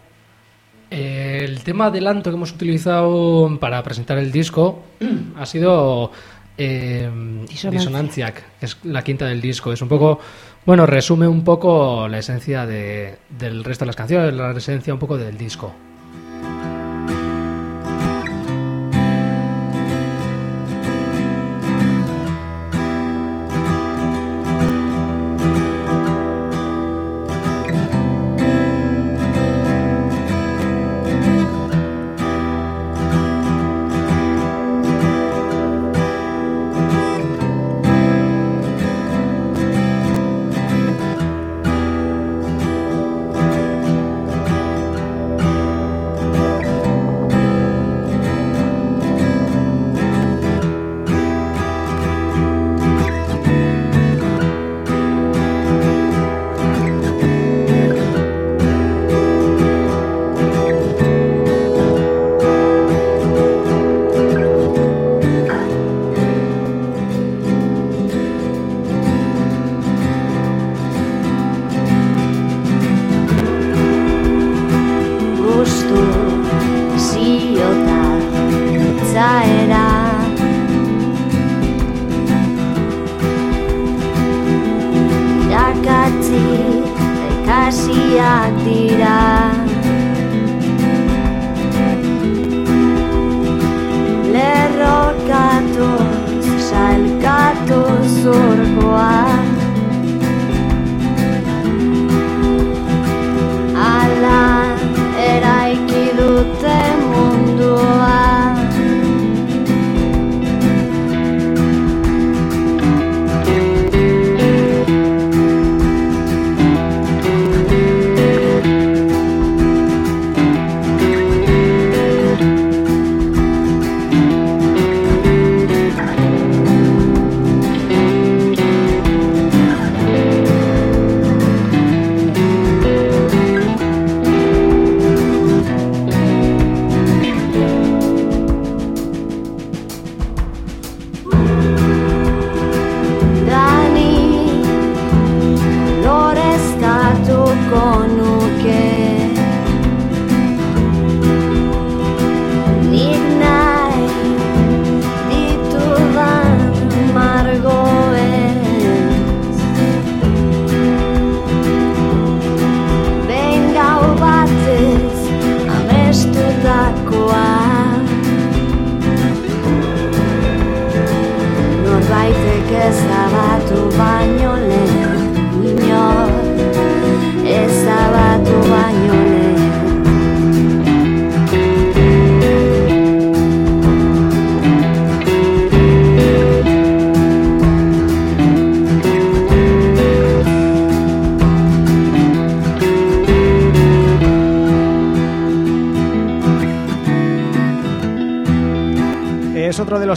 El tema adelanto que hemos utilizado para presentar el disco ha sido eh, Disonancia. Disonancia, que es la quinta del disco. Es un poco, bueno, resume un poco la esencia de- del resto de las canciones, la esencia un poco del disco.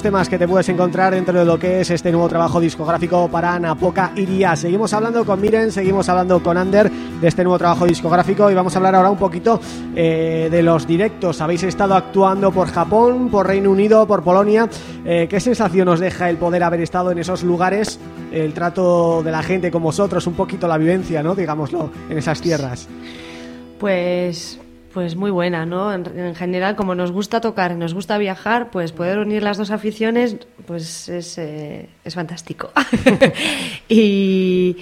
Temas que te puedes encontrar dentro de lo que es este nuevo trabajo discográfico para Napoca Iria. Seguimos hablando con Miren, seguimos hablando con Ander de este nuevo trabajo discográfico y vamos a hablar ahora un poquito eh, de los directos. Habéis estado actuando por Japón, por Reino Unido, por Polonia. Eh, ¿Qué sensación os deja el poder haber estado en esos lugares? El trato de la gente con vosotros, un poquito la vivencia, ¿no? Digámoslo, en esas tierras. Pues, pues muy buena, ¿no? En, en general, como nos gusta tocar nos gusta viajar, pues poder unir las dos aficiones, pues es, eh, es fantástico. y,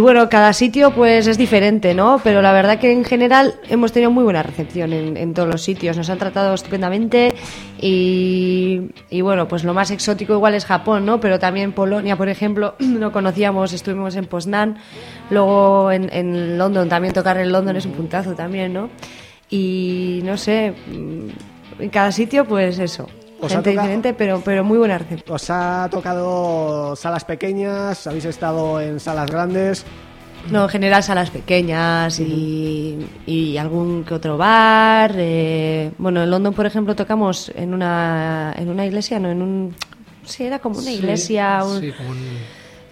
bueno, cada sitio pues es diferente, ¿no? Pero la verdad que en general hemos tenido muy buena recepción en, todos los sitios, nos han tratado estupendamente y, y bueno, pues lo más exótico igual es Japón, ¿no? Pero también Polonia, por ejemplo, no conocíamos, estuvimos en Poznan, luego en, en London, también tocar en London es un puntazo también, ¿no? Y no sé, mm, en cada sitio pues eso, ¿Os ha gente tocado- diferente, pero, pero muy buena recepción. ¿Os ha tocado salas pequeñas? ¿Habéis estado en salas grandes? No, en general salas pequeñas y, y algún que otro bar. eh, bueno, en London, por ejemplo, tocamos en una, en una iglesia, no, en un... Sí, era como una Sí, iglesia. un- sí, como un-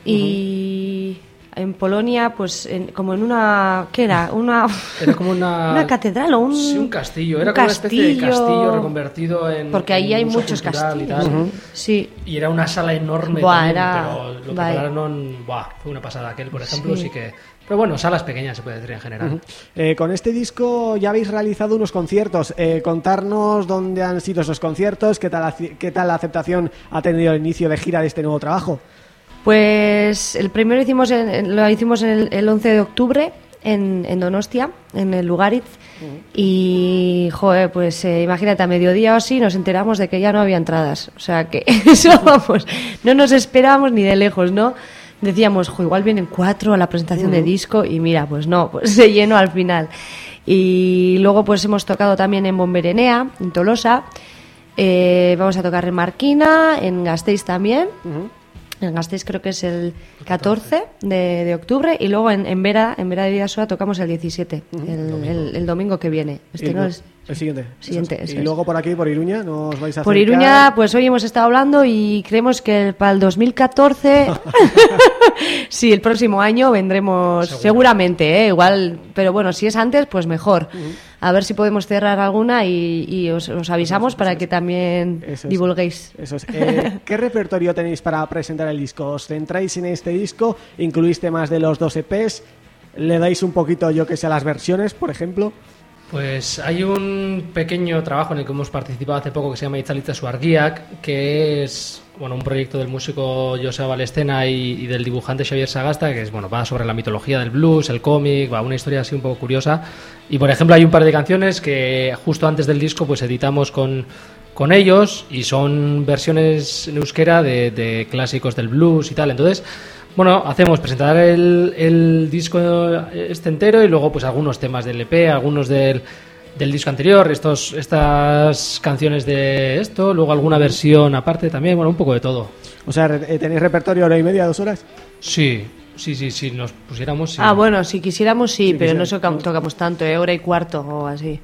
y en Polonia, pues en- como en una... ¿Qué era? Una, Era como una... una catedral o un... Sí, un castillo. Era un como una especie de castillo. castillo reconvertido en. Porque ahí en hay muchos y castillos. tal. Sí. Y era una sala enorme Buah, también, era- pero lo que vaya. prepararon, buah, fue una pasada aquel, por ejemplo, sí. que... Pero bueno, salas pequeñas se puede decir en general. Eh, con este disco ya habéis realizado unos conciertos. Eh, contarnos dónde han sido esos conciertos, qué tal, aci- qué tal la aceptación ha tenido el inicio de gira de este nuevo trabajo. Pues el primero hicimos en- lo hicimos en el, el 11 de octubre en, en Donostia, en el Lugaritz. Y, joder, pues eh, imagínate, a mediodía o así nos enteramos de que ya no había entradas. O sea que eso, vamos, no nos esperábamos ni de lejos, ¿no? Decíamos, jo, igual vienen cuatro a la presentación de disco y mira, pues no, pues se llenó al final. Y luego pues hemos tocado también en Bomberenea, en Tolosa. Eh, vamos a tocar en Marquina, en Gasteiz también. En Gasteiz creo que es el 14 de, de octubre y luego en, en Vera, en Vera de Vidasoa tocamos el 17, el, el- el domingo que viene. Este no es- el siguiente. Siguiente, es. Y luego por aquí, por Iruña, nos vais a Por acercar. Iruña, pues hoy hemos estado hablando y creemos que para el 2014, sí, el próximo año vendremos seguramente, ¿eh? igual, pero bueno, si es antes, pues mejor. A ver si podemos cerrar alguna y, y os, os avisamos para que también Eso es. divulguéis. Eso es. Eh, ¿Qué repertorio tenéis para presentar el disco? ¿Os centráis en este disco? ¿Incluís temas de los dos EPs? ¿Le dais un poquito, yo que sé, a las versiones, por ejemplo? Pues hay un pequeño trabajo en el que hemos participado hace poco que se llama Itzalitza Suargiak, que es bueno, un proyecto del músico José Balestena y, y del dibujante Xavier Sagasta, que es bueno, va sobre la mitología del blues, el cómic, va una historia así un poco curiosa. Y por ejemplo, hay un par de canciones que justo antes del disco pues editamos con, con ellos y son versiones en euskera de, de clásicos del blues y tal. Entonces, bueno, hacemos presentar el, el disco este entero y luego pues algunos temas del EP, algunos del, del disco anterior, estos, estas canciones de esto, luego alguna versión aparte también, bueno, un poco de todo. O sea, eh, ¿tenéis repertorio hora y media, dos horas? Sí, sí, sí, sí, nos pusiéramos... sí. Ah, bueno, si quisiéramos sí, Si pero no quisieras. soca- tocamos tanto, eh, hora y cuarto o así.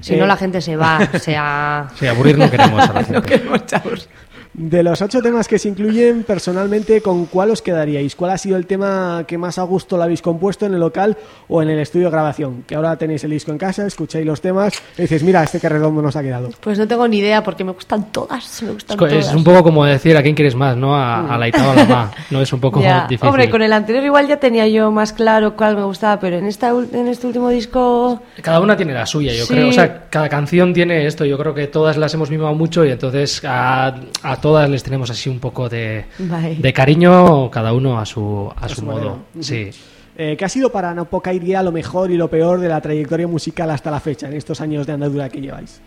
Si Eh, no, la gente se va, o sea... Sí, aburrir no queremos a la gente. no queremos chavos. De los ocho temas que se incluyen, personalmente, ¿con cuál os quedaríais? ¿Cuál ha sido el tema que más a gusto lo habéis compuesto en el local o en el estudio de grabación? Que ahora tenéis el disco en casa, escucháis los temas y dices, mira, este que redondo nos ha quedado. Pues no tengo ni idea porque me gustan todas, me Es, gustan todas. es un poco como decir a quién quieres más, ¿no? A, a la Ita o a la Ma. No es un poco Ya. difícil. Hombre, con el anterior igual ya tenía yo más claro cuál me gustaba, pero en esta en este último disco Cada una tiene la suya, yo Sí. creo. O sea, cada canción tiene esto. Yo creo que todas las hemos mimado mucho y entonces a, a todas les tenemos así un poco de, de cariño, cada uno a su, a su su modo. manera. Sí. Eh, ¿Qué ha sido para Napoca Iría lo mejor y lo peor de la trayectoria musical hasta la fecha, en estos años de andadura que lleváis?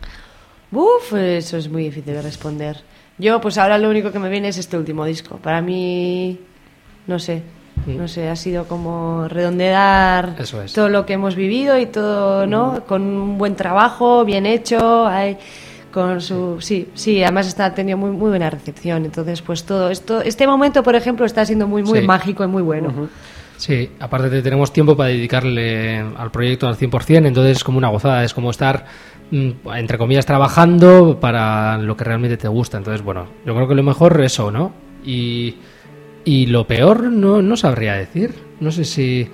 Uf, eso es muy difícil de responder. Yo, pues ahora lo único que me viene es este último disco. Para mí, no sé, Mm. no sé, ha sido como redondear Eso es. todo lo que hemos vivido y todo, ¿no? Con un buen trabajo, bien hecho, hay- con su, sí, sí, además está ha tenido muy, muy buena recepción. Entonces, pues todo esto, este momento, por ejemplo, está siendo muy, muy Sí. mágico y muy bueno. Sí, aparte de tenemos tiempo para dedicarle al proyecto al 100%, entonces es como una gozada, es como estar, mm, entre comillas, trabajando para lo que realmente te gusta. Entonces, bueno, yo creo que lo mejor es eso, ¿no? Y, y lo peor no, no sabría decir. No sé si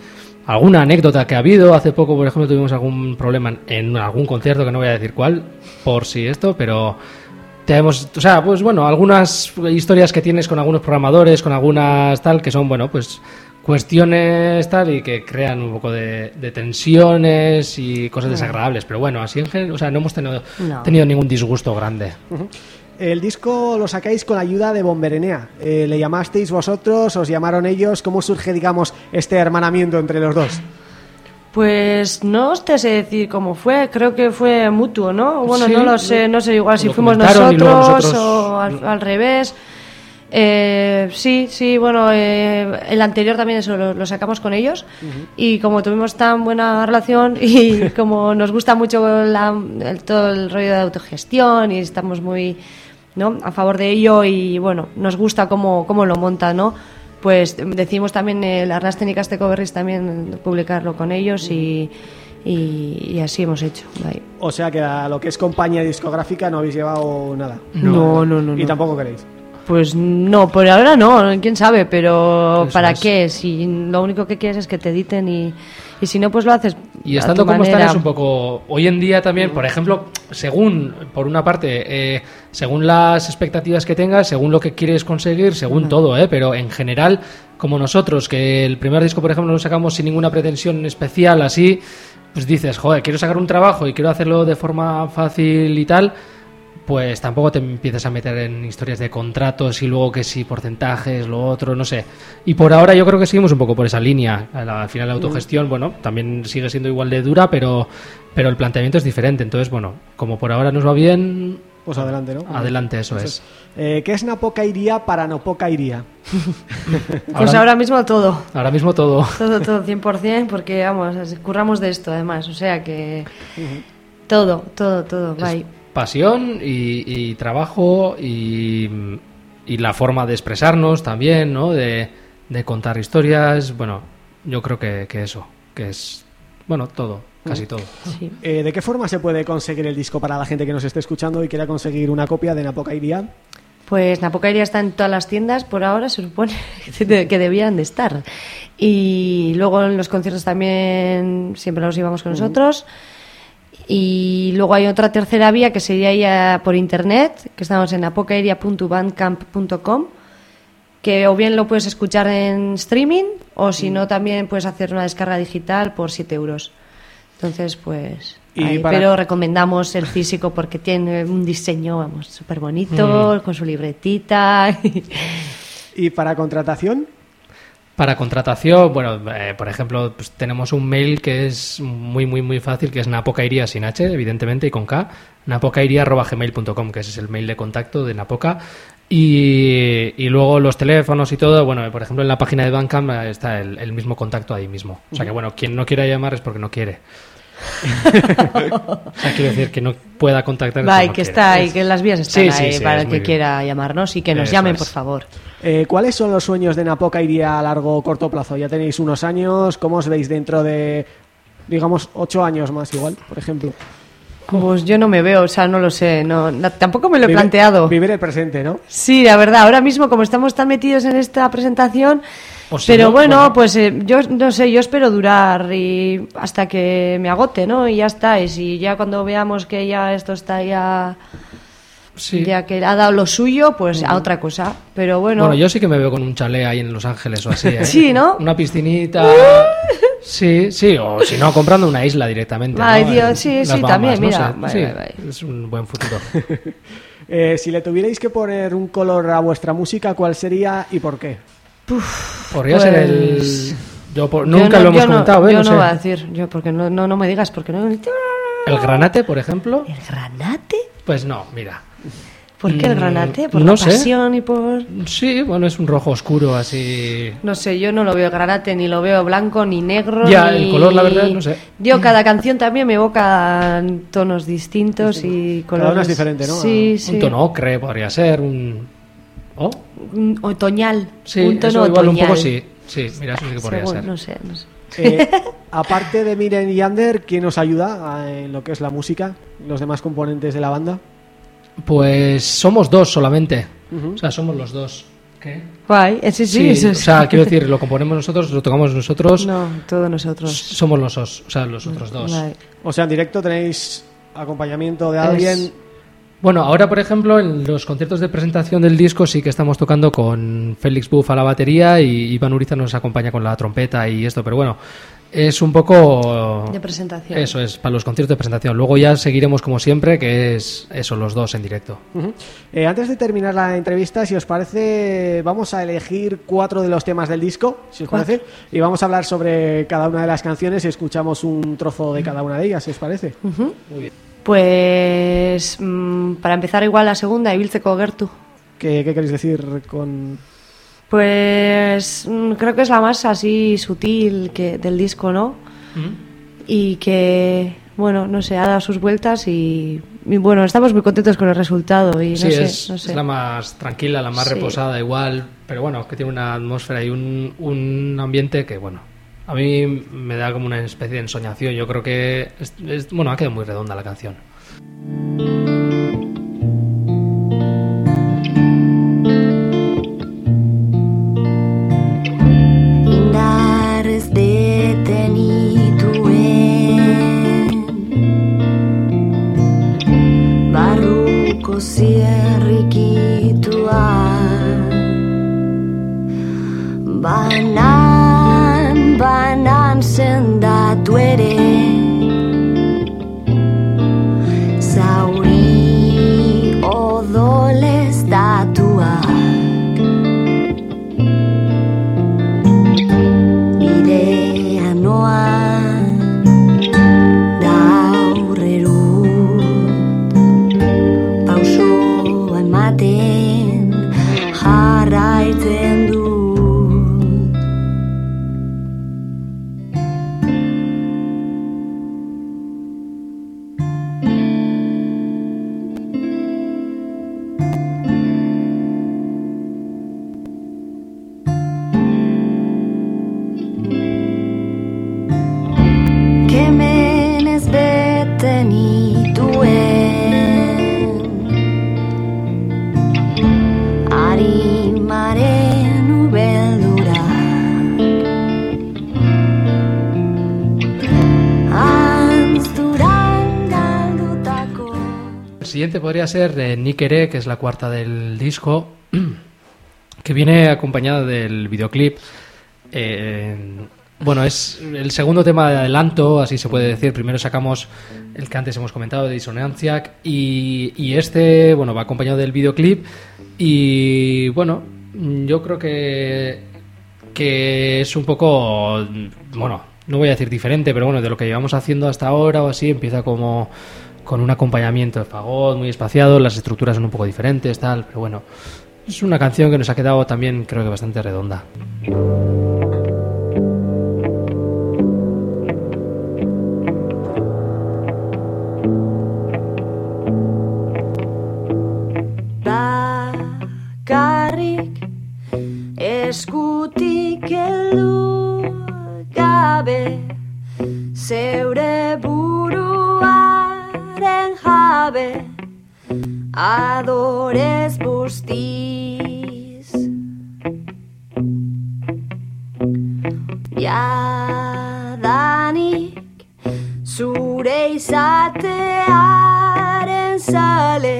alguna anécdota que ha habido. Hace poco, por ejemplo, tuvimos algún problema en, algún concierto, que no voy a decir cuál, por si esto, pero tenemos, o sea, pues bueno, algunas historias que tienes con algunos programadores, con algunas tal, que son, bueno, pues cuestiones tal y que crean un poco de, de tensiones y cosas desagradables. Pero bueno, así en general, o sea, no hemos tenido, No. tenido ningún disgusto grande. El disco lo sacáis con la ayuda de Bomberenea. Eh, ¿Le llamasteis vosotros? ¿Os llamaron ellos? ¿Cómo surge, digamos, este hermanamiento entre los dos? Pues no te sé decir cómo fue, creo que fue mutuo, ¿no? Bueno, Sí, no lo sé, no sé igual si fuimos nosotros, o al, al revés. Eh, sí, sí, bueno, eh, el anterior también eso lo, lo sacamos con ellos y como tuvimos tan buena relación y como nos gusta mucho la- el- todo el rollo de autogestión y estamos muy ¿no? a favor de ello y bueno, nos gusta cómo, cómo lo monta, ¿no? Pues decimos también eh, las las técnicas de Coverris también publicarlo con ellos y, y, y así hemos hecho. ahí. O sea que a lo que es compañía discográfica no habéis llevado nada. No, no, no, Y no. tampoco queréis. Pues no, por ahora no, quién sabe, pero Eso ¿para es. qué? Si lo único que quieres es que te editen y, y si no, pues lo haces. Y estando como están es un poco... Hoy en día también, por ejemplo, según, por una parte, eh, según las expectativas que tengas, según lo que quieres conseguir, según todo, ¿eh? Pero en general, como nosotros, que el primer disco, por ejemplo, lo sacamos sin ninguna pretensión especial, así, pues dices, joder, quiero sacar un trabajo y quiero hacerlo de forma fácil y tal, pues tampoco te empiezas a meter en historias de contratos y luego que si porcentajes, lo otro, no sé. Y por ahora yo creo que seguimos un poco por esa línea. Al al final la autogestión, bueno, también sigue siendo igual de dura, pero, pero el planteamiento es diferente. Entonces, bueno, como por ahora nos va bien, Pues adelante, ¿no? adelante, eso es. Eh, ¿Qué es Napoca Iría para Napoca Iría? Pues ahora mismo todo. Ahora mismo todo. Todo, todo, 100%, porque vamos, curramos de esto además, o sea que todo, todo, todo, Es bye. Pasión y, y trabajo y, y la forma de expresarnos también, ¿no? De, de contar historias. Bueno, yo creo que, que eso, que es, bueno, todo, casi todo. Sí. Eh, ¿De qué forma se puede conseguir el disco para la gente que nos esté escuchando y quiera conseguir una copia de Napoca Iría? Pues Napocaeria está en todas las tiendas, por ahora se supone que debían de estar. Y luego en los conciertos también siempre los íbamos con nosotros. Y luego hay otra tercera vía que sería ya por internet, que estamos en apocaeria.bandcamp.com, que o bien lo puedes escuchar en streaming o si no también puedes hacer una descarga digital por 7 euros. Entonces, pues... Ahí, para- Pero recomendamos el físico porque tiene un diseño, vamos, súper bonito, Mm. con su libretita. ¿Y para contratación? Para contratación, bueno, eh, por ejemplo, pues tenemos un mail que es muy, muy, muy fácil, que es napocairía sin H, evidentemente, y con K, napocairía.gmail.com, que ese es el mail de contacto de Napoca. Y, y luego los teléfonos y todo, bueno, por ejemplo, en la página de Bandcamp eh, está el, el mismo contacto ahí mismo. O sea que, bueno, quien no quiera llamar es porque no quiere. o sea, quiero decir que no pueda contactar. no que quiere. está ahí, que las vías están Sí, ahí sí, para el que bien. quiera llamarnos y que nos Eso llamen, es. por favor. Eh, ¿Cuáles son los sueños de Napoca iría a largo o corto plazo? Ya tenéis unos años, ¿cómo os veis dentro de, digamos, ocho años más igual, por ejemplo? Pues yo no me veo, o sea, no lo sé, no, no- tampoco me lo he Vive- planteado. Vivir el presente, ¿no? Sí, la verdad, ahora mismo como estamos tan metidos en esta presentación, O si pero no, bueno, bueno. pues eh, yo no sé, yo espero durar y hasta que me agote, ¿no? Y ya está, y si ya cuando veamos que ya esto está ya, Sí. ya que ha dado lo suyo, pues a otra cosa. Pero bueno, Bueno, yo sí que me veo con un chalet ahí en Los Ángeles o así. ¿eh? Sí, ¿no? Una piscinita. Sí, sí, o si no, comprando una isla directamente. Ay, ¿no? Dios, sí, sí, Bahamas, también, no mira. sé, Vale, sí, vale, vale. Es un buen futuro. Eh, si le tuvierais que poner un color a vuestra música, ¿cuál sería y por qué? Podría ser el. Pues- Yo por- yo nunca no- lo hemos yo no- comentado, ¿eh? Yo No no, voy a sé. decir, yo porque no, no, no me digas, porque no... ¿El El granate, por ejemplo. granate? Pues no, mira. ¿Por qué el Mm, granate? ¿Por no la sé. pasión y por...? Sí, bueno, es un rojo oscuro así. No sé, yo no lo veo granate, ni lo veo blanco, ni negro. Ya, ni- el color, la verdad, no sé. Yo, cada canción también me evoca tonos distintos y colores. una es diferente, ¿no? Sí, sí. Un tono ocre podría ser, un. ¿Oh? Un otoñal. Sí, un tono eso igual otoñal. un poco sí. Sí, mira, eso sí que podría Según- ser. No sé, no sé. Eh, aparte de Miren y Ander, ¿quién os ayuda en lo que es la música? Los demás componentes de la banda. Pues somos dos solamente. O sea, somos los dos. ¿Qué? Guay, eh, sí, sí, Sí, o sea, quiero decir, lo componemos nosotros, lo tocamos nosotros, No, todos nosotros. somos los dos, o sea, los otros dos. O sea, en directo tenéis acompañamiento de alguien. Bueno, ahora, por ejemplo, en los conciertos de presentación del disco sí que estamos tocando con Félix Buff a la batería y Iván Uriza nos acompaña con la trompeta y esto, pero bueno, es un poco... De presentación. Eso es, para los conciertos de presentación. Luego ya seguiremos como siempre, que es eso, los dos en directo. Eh, antes de terminar la entrevista, si os parece, vamos a elegir cuatro de los temas del disco, si os Cuatro. parece, y vamos a hablar sobre cada una de las canciones y escuchamos un trozo de cada una de ellas, si os parece. Pues mm, para empezar igual la segunda, Ibiltzeko Gertu. ¿Qué, qué queréis decir con...? Pues mm, creo que es la más así sutil que del disco, ¿no? Y que, bueno, no sé, ha dado sus vueltas y, y, bueno, estamos muy contentos con el resultado y no sí, sé, es, no sé. es la más tranquila, la más Sí. reposada igual, pero bueno, que tiene una atmósfera y un, un ambiente que, bueno, a mí me da como una especie de ensoñación. Yo creo que, es, es- bueno, ha quedado muy redonda la canción. Barruko zierrikitua. Banan, banan sendatu ere siguiente podría ser eh, Nikere, que es la cuarta del disco, que viene acompañada del videoclip. Eh, Bueno, es el segundo tema de adelanto, así se puede decir. Primero sacamos el que antes hemos comentado de Disonanciac y, y este, bueno, va acompañado del videoclip y bueno, yo creo que que es un poco, bueno, no voy a decir diferente, pero bueno, de lo que llevamos haciendo hasta ahora o así, empieza como con un acompañamiento de fagot muy espaciado, las estructuras son un poco diferentes, tal, pero bueno, es una canción que nos ha quedado también creo que bastante redonda. Eskutik gabe zeure buruaren jabe adorez bustiz Jadanik zure izatearen zale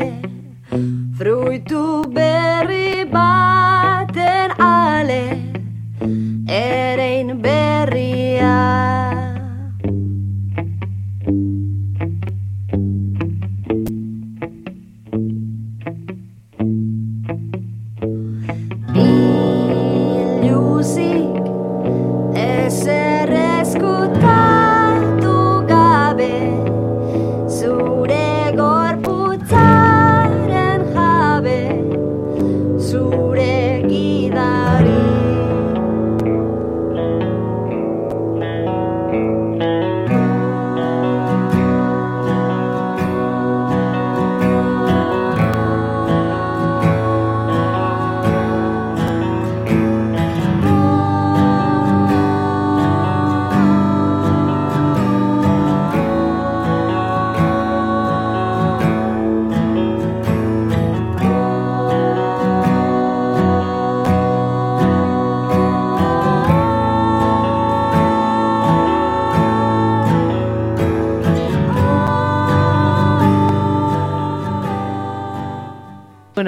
Fruitu berri baten ale. Erein berria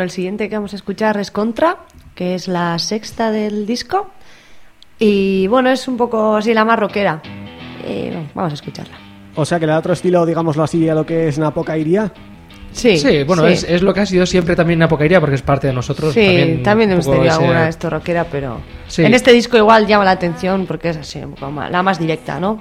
Bueno, el siguiente que vamos a escuchar es Contra, que es la sexta del disco. Y bueno, es un poco así la más rockera. Eh, bueno, vamos a escucharla. O sea que le da otro estilo, digámoslo así, a lo que es Napoca iría. Sí, Sí, bueno, Es, es lo que ha sido siempre también una poquería porque es parte de nosotros. Sí, también, un hemos tenido ese- alguna esto rockera, pero Sí. en este disco igual llama la atención porque es así, un poco más- la más directa, ¿no?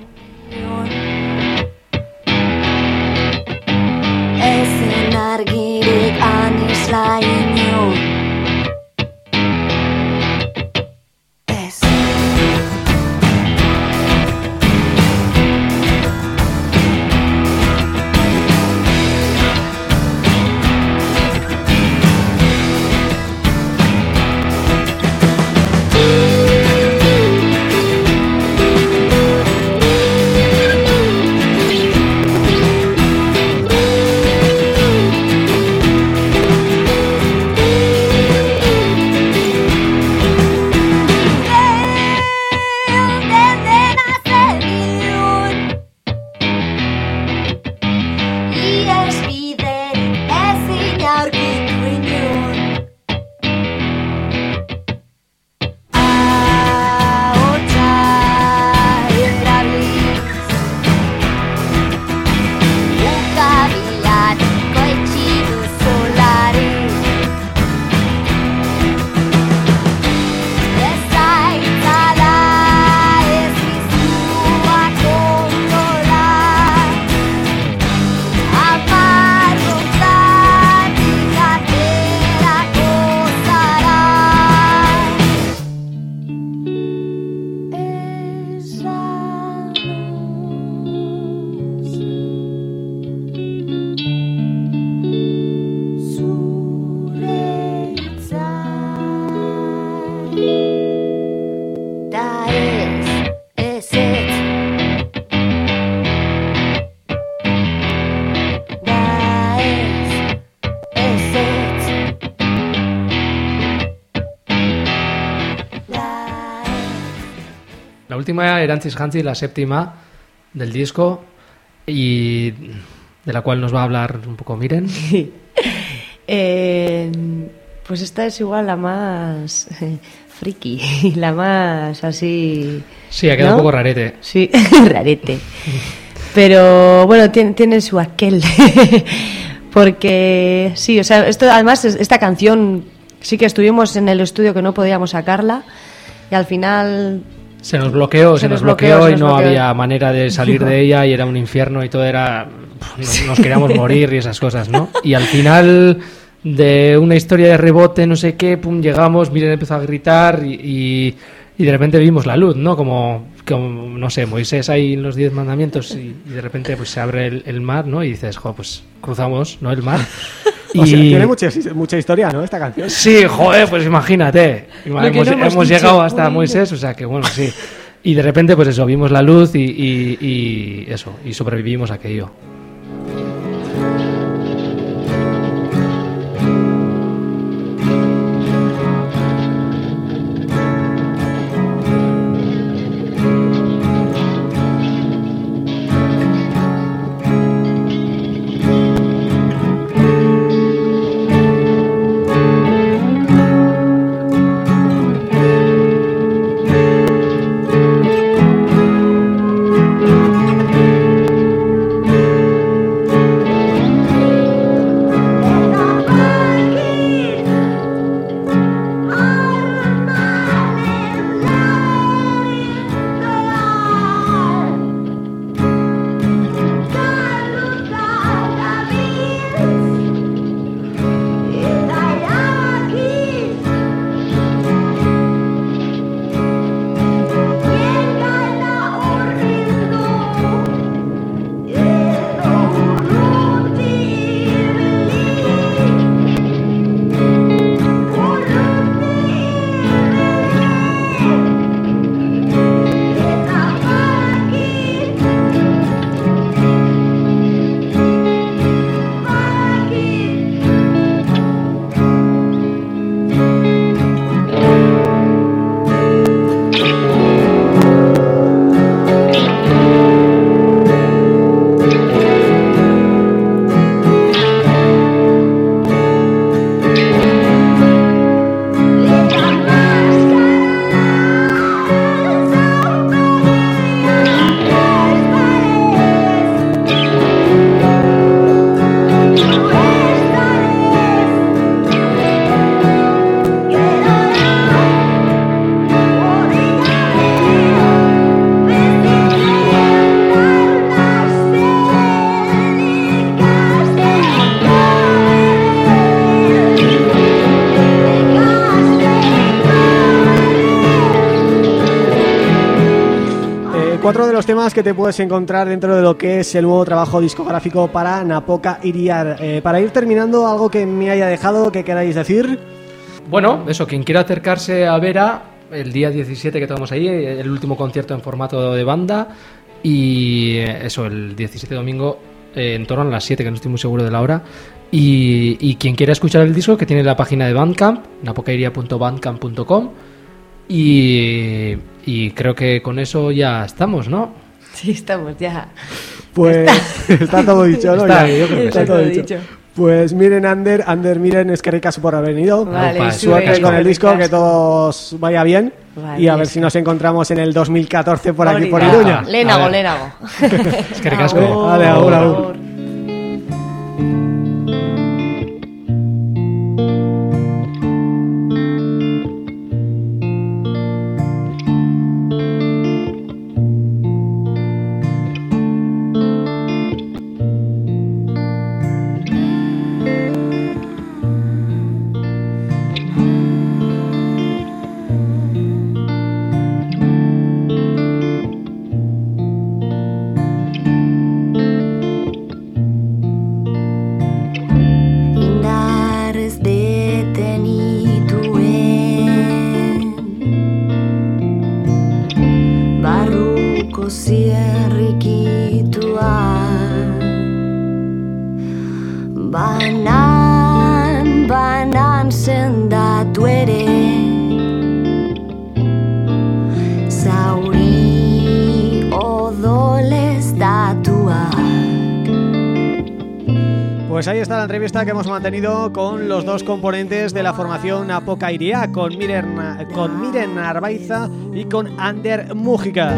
Era Antis Hansi, la séptima del disco, y de la cual nos va a hablar un poco Miren. Eh, Pues esta es igual la más eh, friki, y la más así... Sí, ha quedado ¿no? un poco rarete. Sí, rarete. Pero bueno, tiene, tiene su aquel. Porque sí, o sea, esto además, es- esta canción sí que estuvimos en el estudio que no podíamos sacarla y al final Se nos bloqueó, se, Se nos bloqueó, bloqueó, se y no bloqueó. había manera de salir de ella y era un infierno y todo era... Nos, nos queríamos morir y esas cosas, ¿no? Y al final de una historia de rebote, no sé qué, pum, llegamos, Miren empezó a gritar y, y, y de repente vimos la luz, ¿no? Como, como no sé, Moisés ahí en los diez mandamientos y, y de repente pues se abre el, el mar, ¿no? Y dices, jo, pues cruzamos, ¿no? El mar. O sea, tiene mucha, mucha historia, ¿no? Esta canción. Sí, joder, pues imagínate. Hemos no hemos hemos dicho. llegado hasta Uy. Moisés, o sea que bueno, sí. Y de repente, pues eso, vimos la luz y, y- y eso, y sobrevivimos a aquello. Que te puedes encontrar dentro de lo que es el nuevo trabajo discográfico para Napoca Iriar. Eh, para ir terminando, algo que me haya dejado que queráis decir. Bueno, eso, quien quiera acercarse a Vera, el día 17 que tenemos ahí, el último concierto en formato de banda, y eh, eso, el 17 domingo, eh, en torno a las 7, que no estoy muy seguro de la hora. Y, y quien quiera escuchar el disco, que tiene la página de Bandcamp, napocairia.bandcamp.com, y, y creo que con eso ya estamos, ¿no? Sí estamos ya. Pues está, todo dicho, ¿no? Está, Ya, yo creo que Está está todo dicho. dicho. Pues miren, Ander, Ander, miren, es que ricas por haber venido. Vale, Suerte con el disco, que todos vaya bien. Vale, y a ver si nos encontramos en el 2014 por aquí, por. Iruña. Ver. lehenago. Es que ricasco. Vale, agur, entrevista que hemos mantenido con los dos componentes de la formación Apocairia, con Miren, con Miren Arbaiza y con Ander Mújica.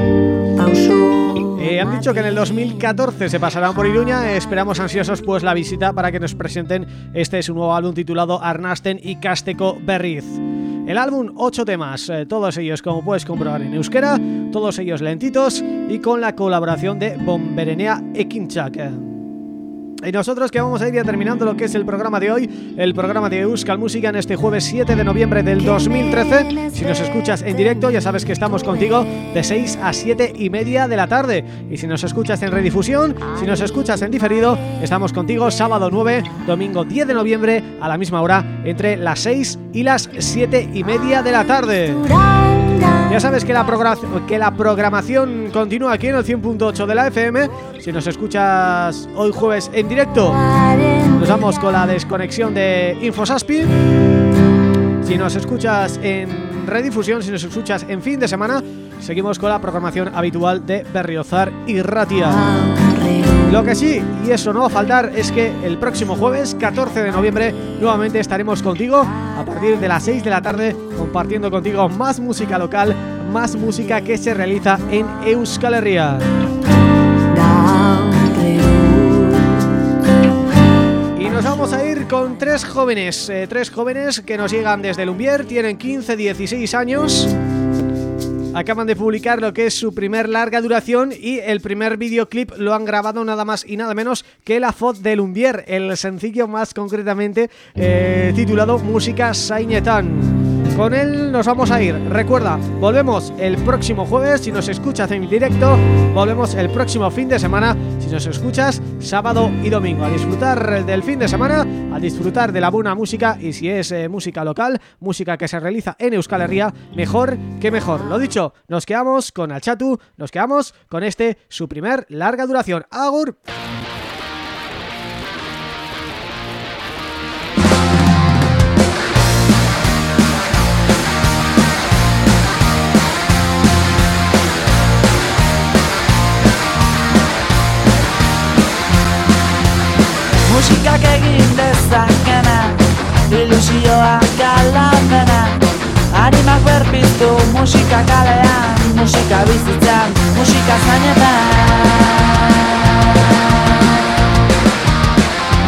Eh, han dicho que en el 2014 se pasarán por Iruña, esperamos ansiosos pues la visita para que nos presenten este su nuevo álbum titulado Arnasten y Casteco Berriz. El álbum, ocho temas, eh, todos ellos como puedes comprobar en euskera, todos ellos lentitos y con la colaboración de Bomberenea Ekinchak. Y nosotros que vamos a ir ya terminando lo que es el programa de hoy, el programa de Euskal Música en este jueves 7 de noviembre del 2013. Si nos escuchas en directo ya sabes que estamos contigo de 6 a 7 y media de la tarde. Y si nos escuchas en redifusión, si nos escuchas en diferido, estamos contigo sábado 9, domingo 10 de noviembre a la misma hora entre las 6 y las 7 y media de la tarde. Ya sabes que la, programación continúa aquí en el 100.8 de la FM. Si nos escuchas hoy jueves en directo, nos vamos con la desconexión de Infosaspi. Si nos escuchas en redifusión, si nos escuchas en fin de semana, seguimos con la programación habitual de Berriozar y Ratia. Lo que sí, y eso no va a faltar, es que el próximo jueves, 14 de noviembre, nuevamente estaremos contigo a partir de las 6 de la tarde compartiendo contigo más música local, más música que se realiza en Euskal Herria. Y nos vamos a ir con tres jóvenes, eh, tres jóvenes que nos llegan desde Lumbier, tienen 15-16 años acaban de publicar lo que es su primer larga duración y el primer videoclip lo han grabado nada más y nada menos que La Foz de Lumbier, el sencillo más concretamente eh, titulado Música Sainetan. Con él nos vamos a ir. Recuerda, volvemos el próximo jueves si nos escuchas en directo. Volvemos el próximo fin de semana si nos escuchas sábado y domingo. A disfrutar del fin de semana, a disfrutar de la buena música y si es eh, música local, música que se realiza en Euskal Herria, mejor que mejor. Lo dicho, nos quedamos con Alchatu, nos quedamos con este, su primer larga duración. Agur. Berpiztu musika kalean Musika bizitzan, musika zainetan.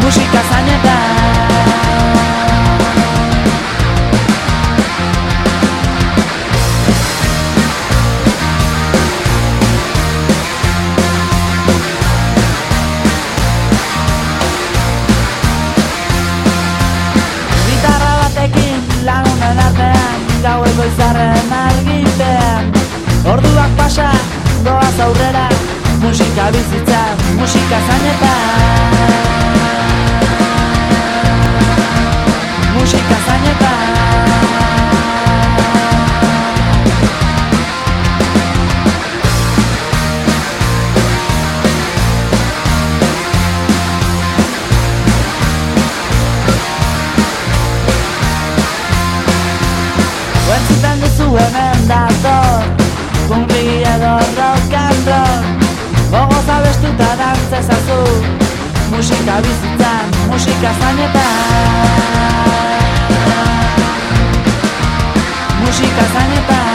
Musika zainetan gaueko izarren argitean Orduak pasa, doaz aurrera Musika bizitza, musika zainetan. Musika zainetan hemen dator Kumbri edo rock and roll Gogo zabestuta dantzezazu Musika bizitzan, musika zainetan. Musika zainetan